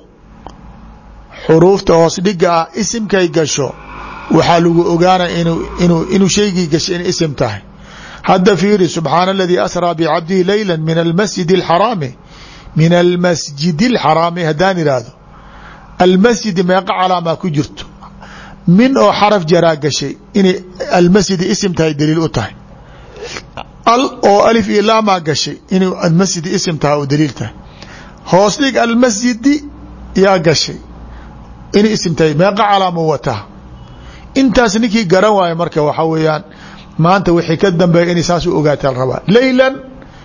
xuruufta hoos dhiga ah isimkay gasho waxaa lagu ogaanaya inuu inuu shaygii gashay inay isim tahay. Hadda fiiri subxaana aladii asraa bicabdihi leyla min almasjid اlxaraami min almasjid اlxaraami haddaan ihahdo almasjidi meeqa calaamaa ku jirto. Min oo xaraf jaraa gashay inay almasjidi isim tahay daliil u tahay. Al oo alif iyo laamaa gashay inay almasjidi isim tahay oo daliil tahay. Hoos almasjidi yaa gashay inay isim tahay meeqa calaamo wataa intaas ninkii garan waayo marka waxaa weeyaan maanta wixii ka dambeeya inay saas u ogaataan rabaa leylan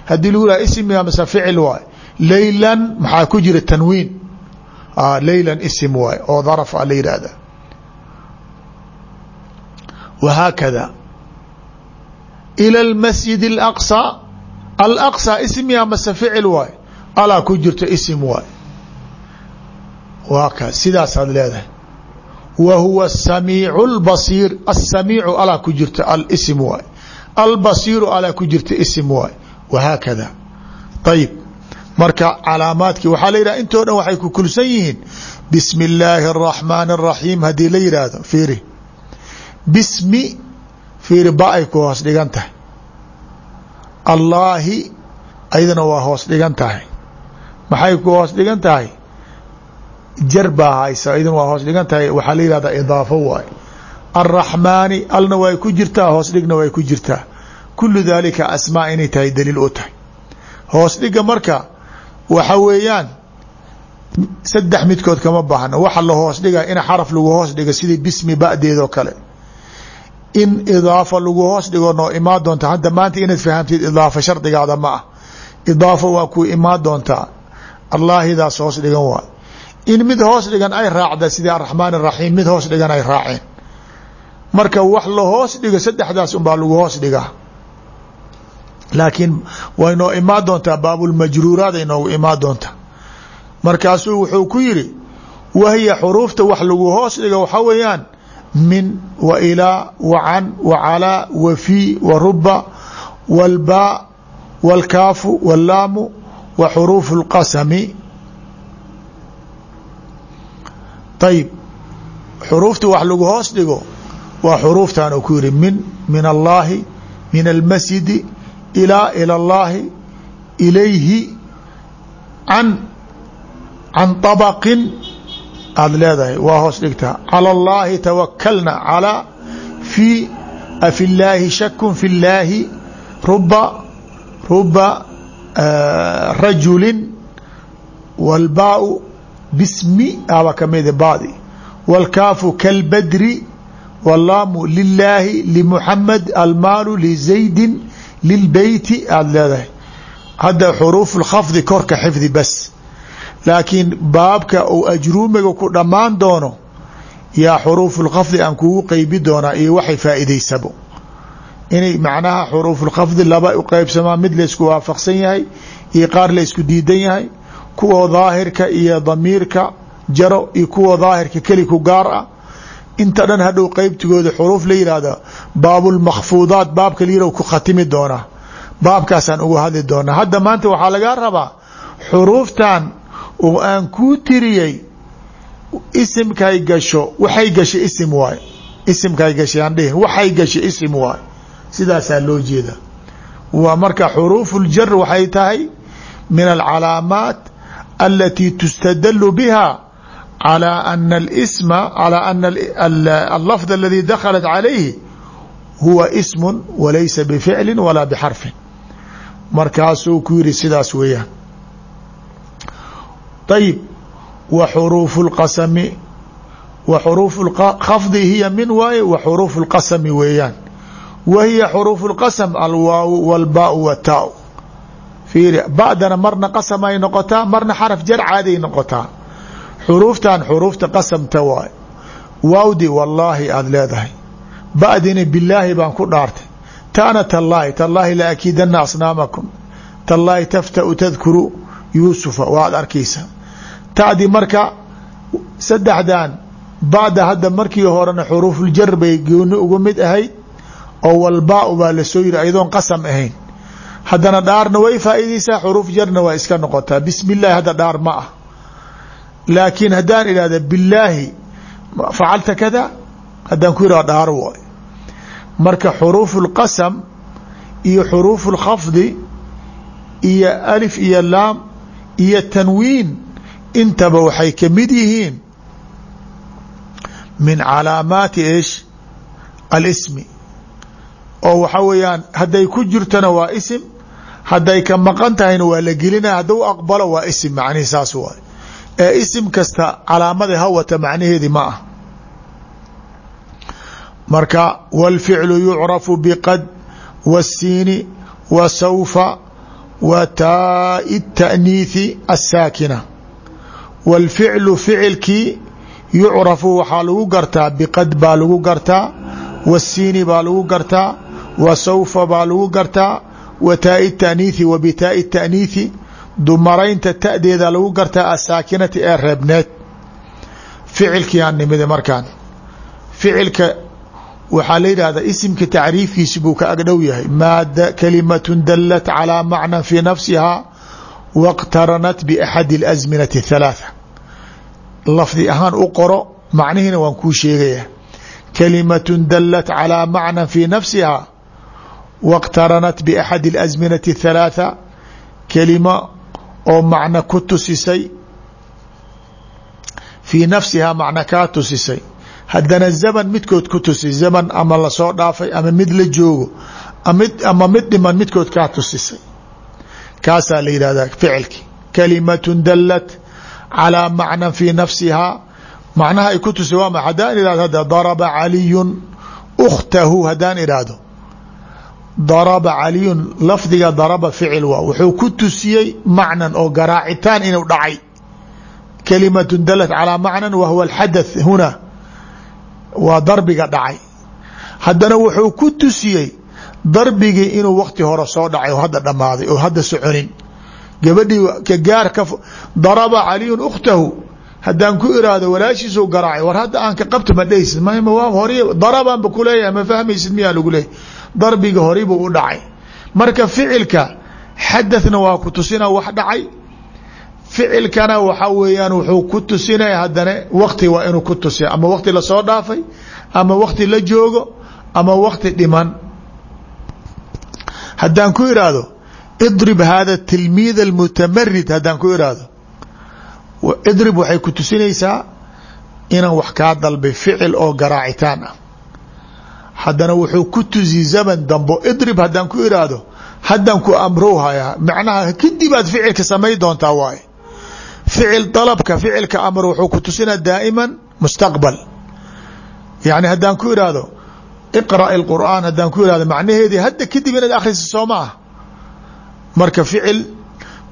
haddii lagu yaha isim ya mase ficil waay leylan maxaa ku jira tanwiin leylan isim waay oo daraf a la yidhaahda wahaakada ila almasjid alaqصى alaqصى isim ya mase ficil waay alaa ku jirto isim waay waa ka sidaasaad leedahay wa huwa الsamiicu اlbasiir الsamiicu alaa ku jirta alsm waay albasiiru alaa ku jirta isim waay wahaakada ayib marka calaamaadkii waxaa la yidhah intoo dhan waxay ku kulsan yihiin bismi اllaahi الraxmaan الraxiim haddii la yidhaahdo fiiri bismi fiiri ba ay ku hoos dhigan tahay allaahi ayadana waa hoos dhigan tahay maxay ku hoos dhigan tahay Jar baa haysa. Idin waa hoos dhigan tahay waxaa la yihahdaa idaafo waay. Alraxmaani alna way ku jirtaa hoos dhigna way ku jirtaa. Kulu daalika asmaa inay tahay daliil u tahay. Hoos dhiga marka waxa weeyaan saddex midkood kama baahna. Waxa la hoos dhiga in xaraf lagu hoos dhigo sidii bismi badeedoo kale. In idaafa lagu hoos dhigo noo imaan doonta hadda maanta inaad fahamtid idaafa shardigaada ma ah. Idaafa waa ku imaan doontaa. Waay in mid hoos dhigan ay raacda sidii araxmaan araxiim mid hoos dhigan ay raaceen. Marka wax la hoos dhigo saddexdaas unbaa lagu hoos dhigaa laakiin way noo imaan doontaa baabulmajruuraad ay noogu imaan doontaa. Markaasuu wuxuu ku yidhi wahiya xuruufta wax lagu hoos dhigo waxaa weeyaan min wa ilaa wa can wa calaa wa fii wa ruba walbaa walkaafu wallaamu wa xuruufu اlqasami ayib xuruufta wax lagu hoos dhigo waa xuruuftan uu ku yihi min min allaahi min almasjidi ilaa ila اllaahi ilayhi can can طabaqin aada leedahay waa hoos dhigtaa calى اllaahi tawakalna calىa fi afi اllaahi shakun fi اllaahi ruba ruba rajuli wاlbaau bismi aba kamida baadi wاlkaafu kalbadri wاllaamu lilaahi limuxamed almaalu lizaydi lilbeyti aada leedahay hadda xuruuf اlkhafdi korka xifdi bas laakiin baabka uu ajruumiga ku dhammaan doono yaa xuruuf اlkhafdi aan kugu qeybi doonaa iyo waxay faa'iidaysabo inay macnaha xuruuf اlkhafdi laba u qeybsamaa mid laysku waafaqsan yahay iyo qaar laysku diidan yahay kuwa daahirka iyo damiirka jaro iyo kuwa daahirka keli ku gaar ah. Inta dhan hadhow qeybtigooda xuruuf la yihahda baabulmakfuudaat baabka layihah ku khatimi doonaa baabkaasaan ugu hadli doonaa hadda maanta waxaa lagaa rabaa xuruuftan oo aan kuu tiriyey isimkay gasho waxay gashay isim waay isimkay gashay aan dhihin waxay gashay isim waay sidaasaa loo jeeda waa marka xuruuf uljar waxay tahay min alcalaamaat alati tustadalu biha calى ana اlsma calى ana allafd aladi dakhalat calayhi huwa ismu walaysa bificli walaa bxarfin markaasuu ku yiri sidaas weeyaan ayib wa xuruufu اlqasami wa xuruufu khafdi hiya min waaye wa xuruufu اlqasami weeyaan wa hiya xuruufu اlqasm alwaaw wاlbaau wataau fiiri ba'dana marna qasam ay noqotaa marna xaraf jar caaday noqotaa xuruuftan xuruufta qasamta waay waawdi wallaahi aada leedahay ba'dina bilaahi baan ku dhaartay taana tallaahi tallaahi la akiidanna asnaamakum tallaahi taftau tadkuru yuusufa waad arkaysaa ta'di marka saddexdan ba'da hadda markii horena xuruufuljar bay gooni ugu mid ahayd oo walbaau baa la soo yiri ayadoon qasam ahayn haddana dhaarna way faa'iidaysaa xuruuf jarna waa iska noqotaa. Bismi illaahi hadda dhaar ma ah. Laakiin haddaan idhahda bilaahi facalta kada haddaan ku yidhah dhaar waay. Marka xuruufu اlqasam iyo xuruufu اlkhafdi iyo alif iyo laam iyo tanwiin intaba waxay ka mid yihiin min calaamaati ish alismi oo waxa weeyaan hadday ku jirtona waa isim hadday ka maqan tahayna waa la gelinaya hadduu aqbalo waa isim macnihi saas waay ee isim kasta calaamada hawata macnaheedi ma ah marka wاlficlu yucrafu bqad wالsiini wa sawfa wa taai الtaأniiثi الsaakina wاlficlu ficilkii yucrafu waxaa lagu gartaa biqad baa lagu gartaa wالsiini baa lagu gartaa wa sawfa baa lagu gartaa wa taai الtaأniiثi wa bitaai الtaأniiثi dumaraynta ta'deeda lagu gartaa asaakinati ee reebneed ficilkii aan nimida markaan ficilka waxaa la yidhahdaa isimka tacriifkiisi buu ka agdhow yahay maa kalimat dalat calىa macnan fii nafsiha wاqtaranat baxadi اlasminati الثalaaثa lafdi ahaan u qoro macnihiina waan kuu sheegaya kalimat dalat calىa macnan fii nafsiha wاqtaranat baxadi اlasminati الثalaaثa kelima oo macno ku tusisay fii nafsihaa macno kaa tusisay haddana zaman midkood ku tusi zaman ama lasoo dhaafay ama mid la joogo ama mid dhiman midkood kaa tusisay kaasaa la yidhahdaa ficilki kalimatu dalat calىa macnan fii nafsihaa macnaha ay ku tusay waa ma haddaan ihahdo hadda daraba caliyun ukhtahu haddaan idhaahdo daraba caliyun lafdiga daraba ficil waa. Wuxuu ku tusiyey macnan oo garaacitaan inuu dhacay. Kalimatu dalat calىa macnan wa huwa alxadath huna. Waa darbiga dhacay. Haddana wuxuu ku tusiyey darbigii inuu wakti hore soo dhacay oo hadda dhammaaday oo hadda soconin. Gabadhii ka ka daraba caliyun ukhtahu. Haddaan ku iraahdo walaashiisuu garaacay. War hadda aan ka qabta ma dhehaysid m waa hore darabaanba kuleeyahay ma fahmaysid miyaa lagu leeyahy darbiga hori buu u dhacay. Marka ficilka xadathna waa ku tusina wax dhacay. Ficilkana waxa weeyaan wuxuu ku tusinaya haddana wakti waa inuu ku tusiya ama wakti la soo dhaafay ama wakti la joogo ama wakti dhiman. Haddaan ku idhaahdo idrib hada tilmiid almutamarid haddaan ku idhaahdo idrib waxay ku tusinaysaa inaan wax kaa dalbay ficil oo garaacitaan ah haddana wuxuu ku tusi zaman dambo. Idrib haddaan ku iraahdo haddan ku amrow hayaa macnaha kadib aad ficilka samay doontaa waaye. Ficil dalabka ficilka amr wuxuu ku tusinaa daa'iman mustaqbal. Yacni haddaan ku iraahdo iqra' ilqur'aan haddaan ku irahdo macnaheedii hadda kadib inaad akhriso soo ma marka ficil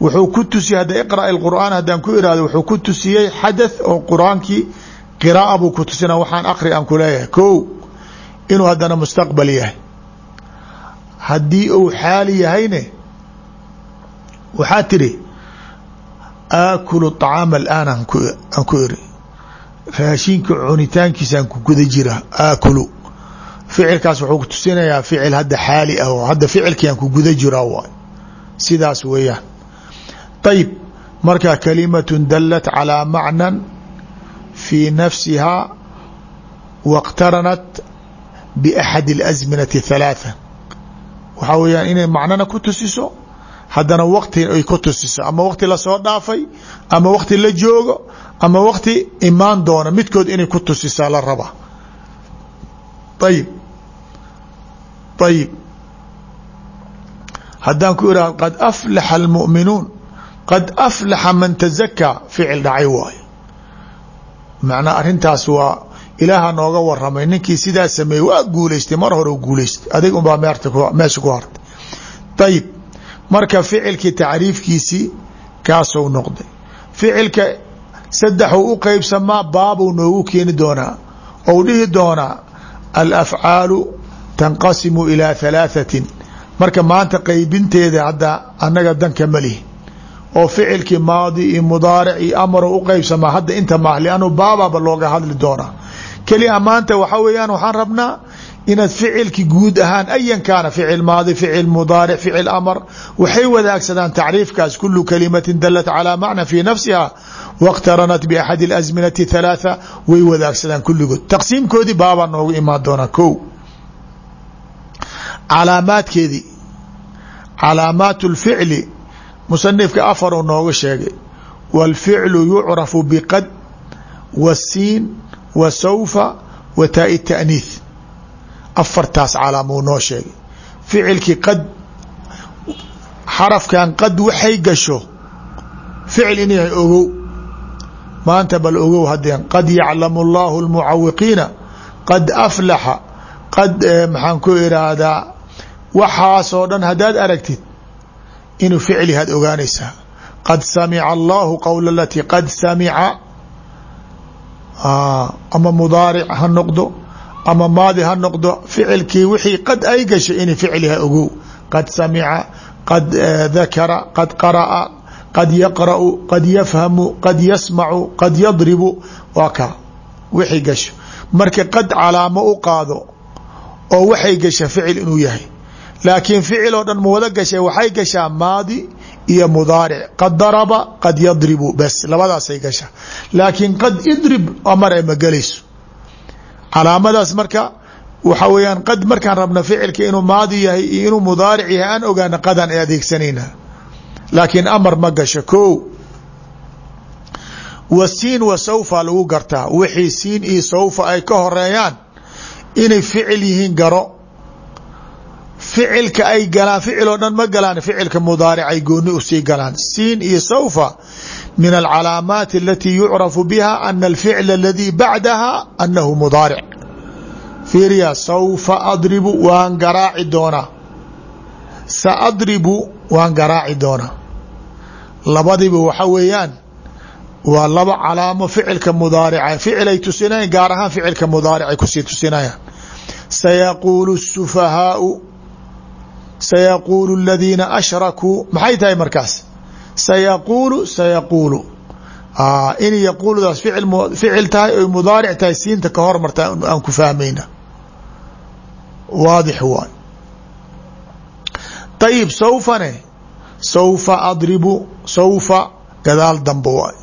wuxuu ku tusiyey hadda iqra' ilqur'aan haddaan ku irahdo wuxuu ku tusiyey xadath oo qur'aankii buu ku tusinaa. Waxaan akri aan ku leeyahay. Ko inuu haddana mustaqbal yahay haddii uu xaali yahayne waxaa tidhi aakulu طacaama alaan aan ku iri raashinka cunitaankiisaan ku guda jira aakulu ficilkaas wuxuu ku tusinayaa ficil hadda xaali ah oo hadda ficilkiiaan ku guda jiraa waay sidaas weeyaan ayib marka kalimaة dalat calىa macnan fii nafsihaa wاqtaranat baxadi اlasminaةi ثalaaثa waxaa weyaan inay macnana ku tusiso haddana wakti ay ku tusiso ama wakti lasoo dhaafay ama wakti la joogo ama wakti imaan doona midkood inay ku tusisaa la raba ayib ayib haddaan ku iraha qad aflaxa almu'minuun qad aflaxa man tazakaa ficil dhacay waayo macnaa arrintaas waa ilaaha nooga waramay ninkii sidaa sameeyey waa guulaystay. Mar hore u guulaystay. Adig unbaa meesha ku hartay. Ayib marka ficilkii tacriifkiisii kaasou noqday. Ficilka saddexuu u qeybsamaa baabuu noogu keeni doonaa. Ou dhihi doonaa alafcaalu tanqasimu ilaa halaahatin marka maanta qeybinteeda hadda annaga danka malihi oo ficilkii maadi iyo mudaaric iyo amaro u qeybsamaa hadda inta maah liannu baabaaba looga hadli doonaa kelia maanta waxa weeyaan waxaan rabnaa inaad ficilki guud ahaan ayan kaana ficil maadi ficil mudaaric ficil amar waxay wadaagsadaan tacriifkaas kulu kalimatin dalat calaa macna fii nafsiha wاqtaranat baxadi اlasminati ثalaaثa way wadaagsadaan kulligood taqsiimkoodii baabaa noogu imaan doonaa ko calaamaadkeedii calaamaat اlficli musanifka afaruu nooga sheegay wاlficlu yucrafu bqad wالsiin wa sawfa wa taai taaniih afartaas calaamuu noo sheegay ficilkii qad xarafkan qad waxay gasho ficil in yahay ogow maanta bal ogow haddeen qad yaclamu اllahu اlmucawiqiina qad aflaxa qad maxaan ku iraahdaa waxaasoo dhan haddaad aragtid inuu ficil yahaad ogaanaysaa qad samica allahu qowla alatii qad samica ama mudaaric ha noqdo ama maadi ha noqdo ficilkii wixii qad ay gashay inay ficil yahay ogow qad samica qad dakara qad qara'a qad yaqra'u qad yafhamu qad yasmacu qad yadribu waa ka wixii gasho marka qad calaamo u qaado oo waxay gasha ficil inuu yahay laakiin ficil oo dhan ma wada gashay waxay gashaa maadi iyo mudaaric. Qad daraba qad yadribu. Bes labadaasay gashaa laakiin qad idrib amare ma gelayso. Calaamadaas marka waxa weeyaan qad markaan rabna ficilka inuu maadi yahay inuu mudaaric yahay aan ogaana qadaan ay adeegsanayna laakiin amar ma gasho. Ko wa wa sawfa lagu gartaa. Wixii siin iyo sawfa ay ka horeeyaan inay ficil yihiin garo ficilka ay galaan ficil oo dhan ma galaan ficilka mudaaric ay gooni u sii galaan. Siin iyo sawfa min alcalaamaati alatii yucrafu biha ana alficl aladii bacdaha anahu mudaaric. Fiiriya sawfa adribu waan garaaci doonaa saadribu waan garaaci doonaa labadiba waxa weeyaan waa laba calaamo ficilka mudaarica ficil ay tusinayan gaar ahaan ficilka mudaaric ay ku sii tusinayaan. Sayaquulu الsufahaau sayaquulu اladiina ashrakuu maxay tahay markaas sayaquulu sayaquulu in yaquuludaas ficil tahay oy mudaaric tahay siinta ka hormarta aan ku fahmayna waadix waay ayib sawfane sawfa adribu sawfa gadaal dambe waay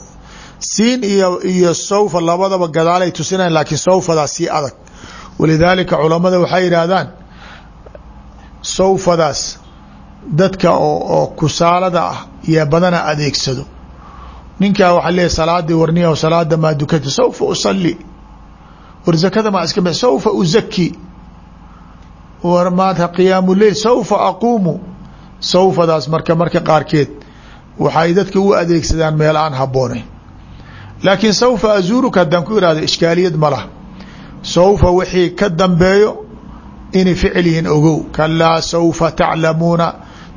siin iyo iyo sawfa labadaba gadaalay tusinayan laakiin sawfadaas sii adag walidaalika culamada waxay yidhaahdaan sawfadaas dadka oo kusaalada ah iyo badana adeegsado. Ninkaa waxaa leeyahy salaadii warniya salaada maa dukata sawfa usali war zakada maa iska bix sawfa uzaki war maanta qiyaamu leil sawfa aquumu. Sawfadaas marka marka qaarkeed waxay dadka u adeegsadaan meel aan habboonayn. Laakiin sawfa azuuruka haddaan ku ihahdo ishkaaliyad ma lah sawfa wixii ka dambeeyo inay ficil yihiin ogow. Kalaa sawfa taclamuuna.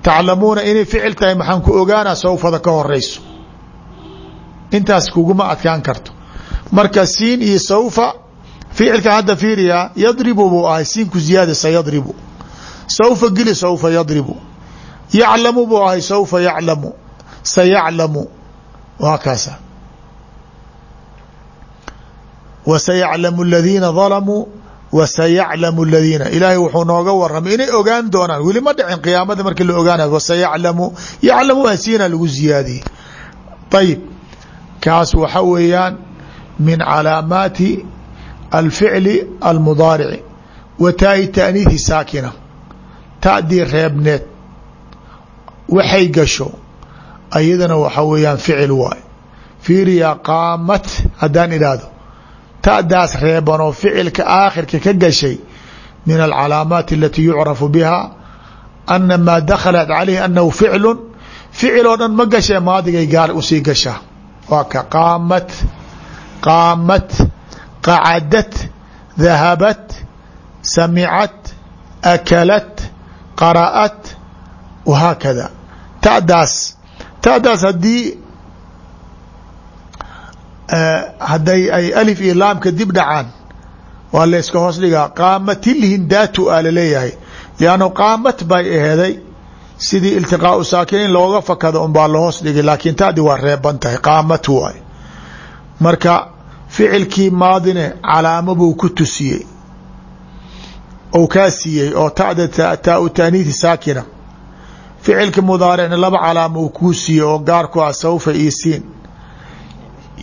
Taclamuuna inay ficil tahay maxaan ku ogaana sawfada ka horeyso intaas kuguma adkaan karto. Marka siin iyo sawfa ficilka hadda fiiriyaa yadribu buu ahay siinku ziyaada sayadribu sawfa geli sawfa yadribu. Yaclamu buu ahay sawfa yaclamu. Sayaclamu waa kaasa. Wasayaclamu aladiina dalamuu wasayaclamu aladiina ilaahay wuxuu nooga waramay inay ogaan doonaan. Weli ma dhicin qiyaamada markii la ogaanayo. Wasayaclamu yaclamu asiina lagu ziyaadiyey. Ayib kaas waxa weeyaan min calaamaati alficli almudaarici wa taai taaniihi saakina. Tadii reebneed. Waxay gasho. Ayadana waxa weeyaan ficil waay. Fiiriyaa qaamat haddaan idhaahdo ta'daas reebanoo ficilka aakhirka ka gashay min alcalaamaati alatii yucrafu biha ana maa dakhalat calayhi anahu ficlu ficil oo dhan ma gashee maadigay gaar u sii gashaa waa ka qaamat qaamat qacadat dahabat samicat akalat qara'at wahaakada ta'daas ta'daas haddii hadday ay alif iyo laamka dib dhacaan waa layska hoos dhigaa. Qaamatilhindaatu a la leeyahay liannu qaamat bay aheeday sidii iltiqaau saakiniin looga fakado unbaa lahoos dhigay laakiin tadi waa reeban tahay. Qaamat waay. Marka ficilkii maadine calaamo buu ku tusiyey. Ou kaa siiyey oo tada taau taaniihi saakina. Ficilka mudaaricna laba calaamo uu kuu siiyey oo gaarku ah sawfa iyo siin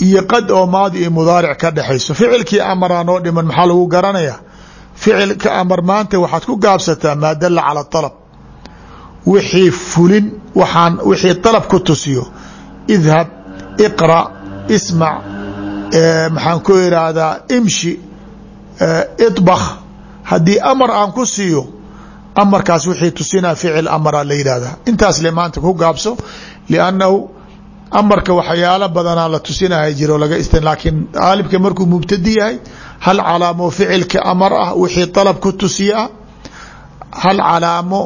iyo qad oo maadi iyo mudaaric ka dhexayso. Ficilkii amaraa noo dhiman maxaa lagu garanayaa ficilka amar maanta waxaad ku gaabsataa maa dala cala alab wixii fulin waxaan wixii dalab ku tusiyo. Idhab iqra ismac maxaan ku irahdaa imshi iطbakh haddii amar aan ku siiyo amarkaas wixii tusinaa ficil amara la yidhahdaa intaas le maanta ku gaabso liannahu amarka waxyaalo badanaa la tusinaya jiro laga ist laakiin qaalibka markuu mubtadi yahay hal calaamo ficilka amar ah wixii dalab ku tusiya ah hal calaamo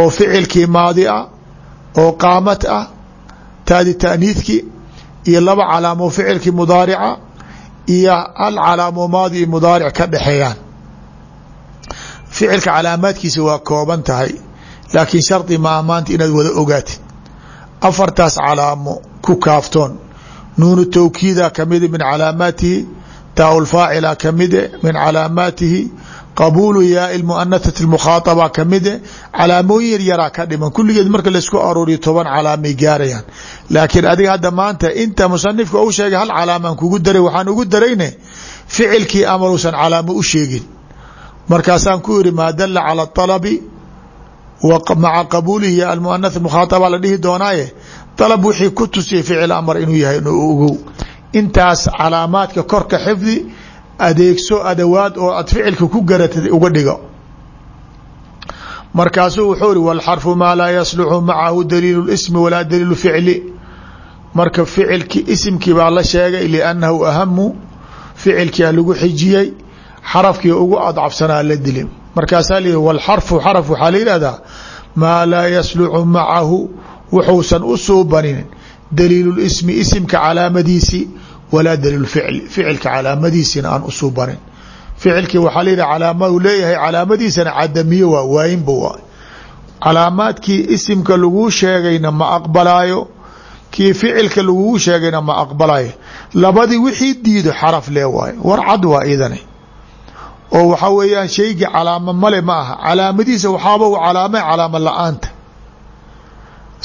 oo ficilkii maadi ah oo qaamat ah taadi taaniidkii iyo laba calaamo ficilkii mudaarica iyo hal calaamo maadi mudaaric ka dhexeeyaan ficilka calaamaadkiisa waa kooban tahay laakiin shardi maa maanta inaad wada ogaatid afartaas calaamo ku kaaftoon. Nuunu tawkiida kamida min calaamaatihi taa lfaacila kamide min calaamaatihi qabuulu yaai muanathati mukhaadaba kamide calaamooyin yar yaraa ka dhiman. Kulligeed marka laysku aruuriyo toban calaamay gaarayaan. Laakiin adiga hadda maanta inta musanifka u sheegay hal calaamaan kugu daray waxaan ugu darayne ficilkii amaruusan calaamo u sheegin. Markaasaan ku iri maa dala cala alabi maca qabuulihi ya almuanath mukhaadaba la dhihi doonaaye dalab wixii ku tusiyay ficil amar inuu yahay ogow. Intaas calaamaadka korka xifdi adeegso adawaad oo aad ficilka ku garatid uga dhigo. Markaasuu wuxuu iri wاlxarfu maa laa yasluxu macahu daliilu اsmi walaa daliilu ficli. Marka ficilki isimkii baa la sheegay liannahu ahamu ficilkia lagu xijiyey xarafkii ugu adcafsanaa la dili markaasaa layihi wاlxarfu xarf waxaa la yihahdaa maa laa yasluxu macahu wuxuusan u suubanin daliilu اsmi isimka calaamadiisi walaa daliil ficilka calaamadiisina aan u suubanin ficilkii waxaa la yidhi calaama u leeyahay calaamadiisana cadamiye waa waayinba waa. Calaamaadkii isimka laguu sheegayna ma aqbalaayo kii ficilka laguu sheegayna ma aqbalayo labadii wixii diido xaraf lee waayo war cad waa idane oo waxaa weeyaan shayga calaamo male ma aha. Calaamadiisa waxaaba calaama calaamo la'aanta.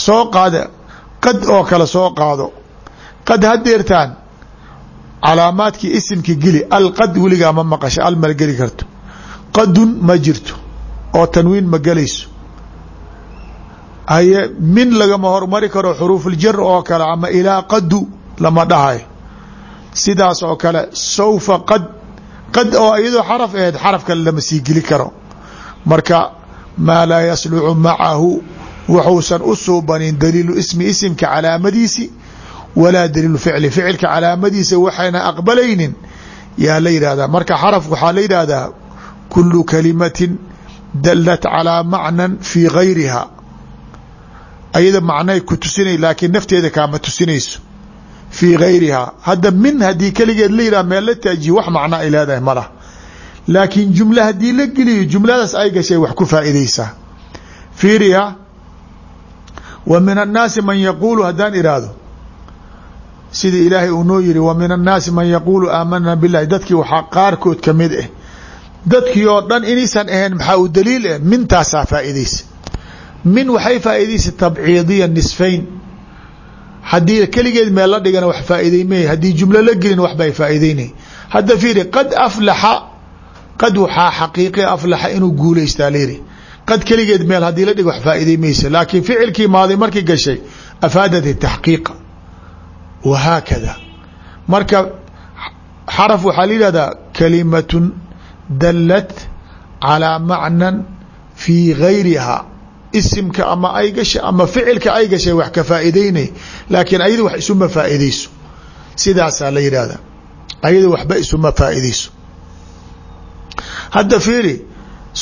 Soo qaada qad oo kale soo qaado. Qad hadeertaan calaamaadkii isimka geli alqad weligaa ma maqasha al mal geli karto. Qadun ma jirto oo tanwiin ma gelayso. Haye min lagama hormari karo xuruufuljar oo kale ama ilaa qadu lama dhahay. Sidaas oo kale sawfa qad qad oo iyadoo xaraf aheed xaraf kale lama sii geli karo. Marka maa laa yaslucu macahu wuxuusan u suubanin daliilu ismi isimka calaamadiisi walaa daliilu ficli. Ficilka calaamadiisa waxayna aqbalaynin. Yaa la yidhahdaa marka xaraf waxaa la yidhaahdaa kulu kalimatin dalat calaa macnan fii gayriha ayada macnay ku tusinay laakiin nafteeda kaama tusinayso fii gayrihaa hadda min haddii keligeed la yidhah meel la taajiye wax macna ay leedahay ma lah laakiin jumle haddii la geliyo jumladaas ay gashay wax ku faa'iidaysaa fiiriha wa min annaasi man yaquulu haddaan iraahdo sida ilaahay uu noo yiri wa min annaasi man yaquulu aamanaa billahi dadkii waxaa qaarkood ka mid ah dadkii oo dhan inaysan ahayn maxaa u daliil ah mintaasaa faa'iidaysa. Min waxay faa'iidaysa tabciidiya nisfayn haddii keligeed meel la dhigana wax faa'iiday may haddii jumlo la gelin waxbay faa'iideynay hadda fiiri qad aflaxa qad waxaa xaqiiqi aflaxa inuu guulaystaa layiri qad keligeed meel haddii la dhig wax faa'iiday maysa laakiin ficilkii maadi markii gashay afaadat taxqiiqa wahaakada marka xaraf waxaa la yihahdaa kalimatun dalat calaa macnan fii gayriha isimka ama ay gasha ama ficilka ay gashay wax ka faa'iideynay laakiin ayada wax isuma faa'iideyso sidaasaa la yidhaahda ayada waxba isuma faa'iideyso hadda fiiri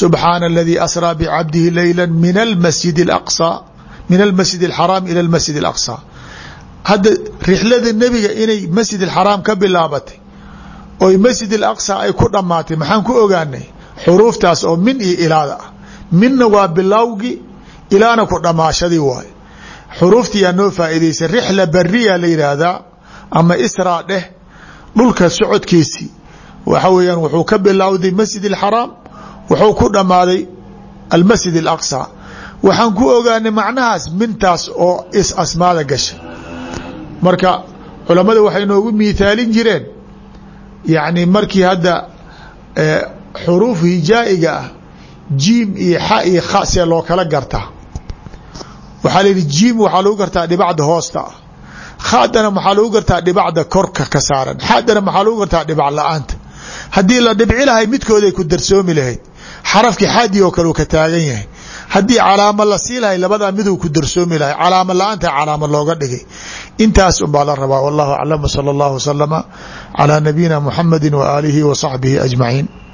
subxaana aladii asraa bicabdihi leyla min almasjid aqsaa min almasjid alxaraam ila almasjid alaqsaa hadda rixlada nebiga inay masjid alxaraam ka bilaabatay oy masjid alaqsaa ay ku dhammaatay maxaan ku ogaanay? Xuruuftaas oo min iyo ilaada. Ah minna waa bilawgi ilaana ku dhamaashadii waay xuruuftiyaa noo faa'iideysay rixla bariya la yidhaahdaa ama israa dheh dhulka socodkiisii waxa weeyaan wuxuu ka bilowday masjid اlxaraam wuxuu ku dhammaaday almasjid اlaqصى waxaan ku ogaanay macnahaas mintaas oo is asmaada gasha marka culammada waxay noogu miithaalin jireen yacni markii hadda xuruuf hijaa'iga ah jiim iyo xa iyo kha see loo kala gartaa waxaa la yidhi jiim waxaa lagu gartaa dhibacda hoosta. Khadana maxaa lagu gartaa dhibacda korka ka saaran. Xadana maxaa lagu gartaa dhibac la'aanta haddii la dhibci lahay midkooday ku darsoomi lahayd. Xarafkii xadi oo kale uu ka taagan yahay. Haddii calaamo la sii lahay labadaa miduu ku darsoomi lahay. Calaamo la'aanta looga dhigay. Intaas unbaa la rabaa. Wallahu aclam wsala allahu wasalama calaa nabiyina muxamadi wa aalihi wa saxbihi ajmaciin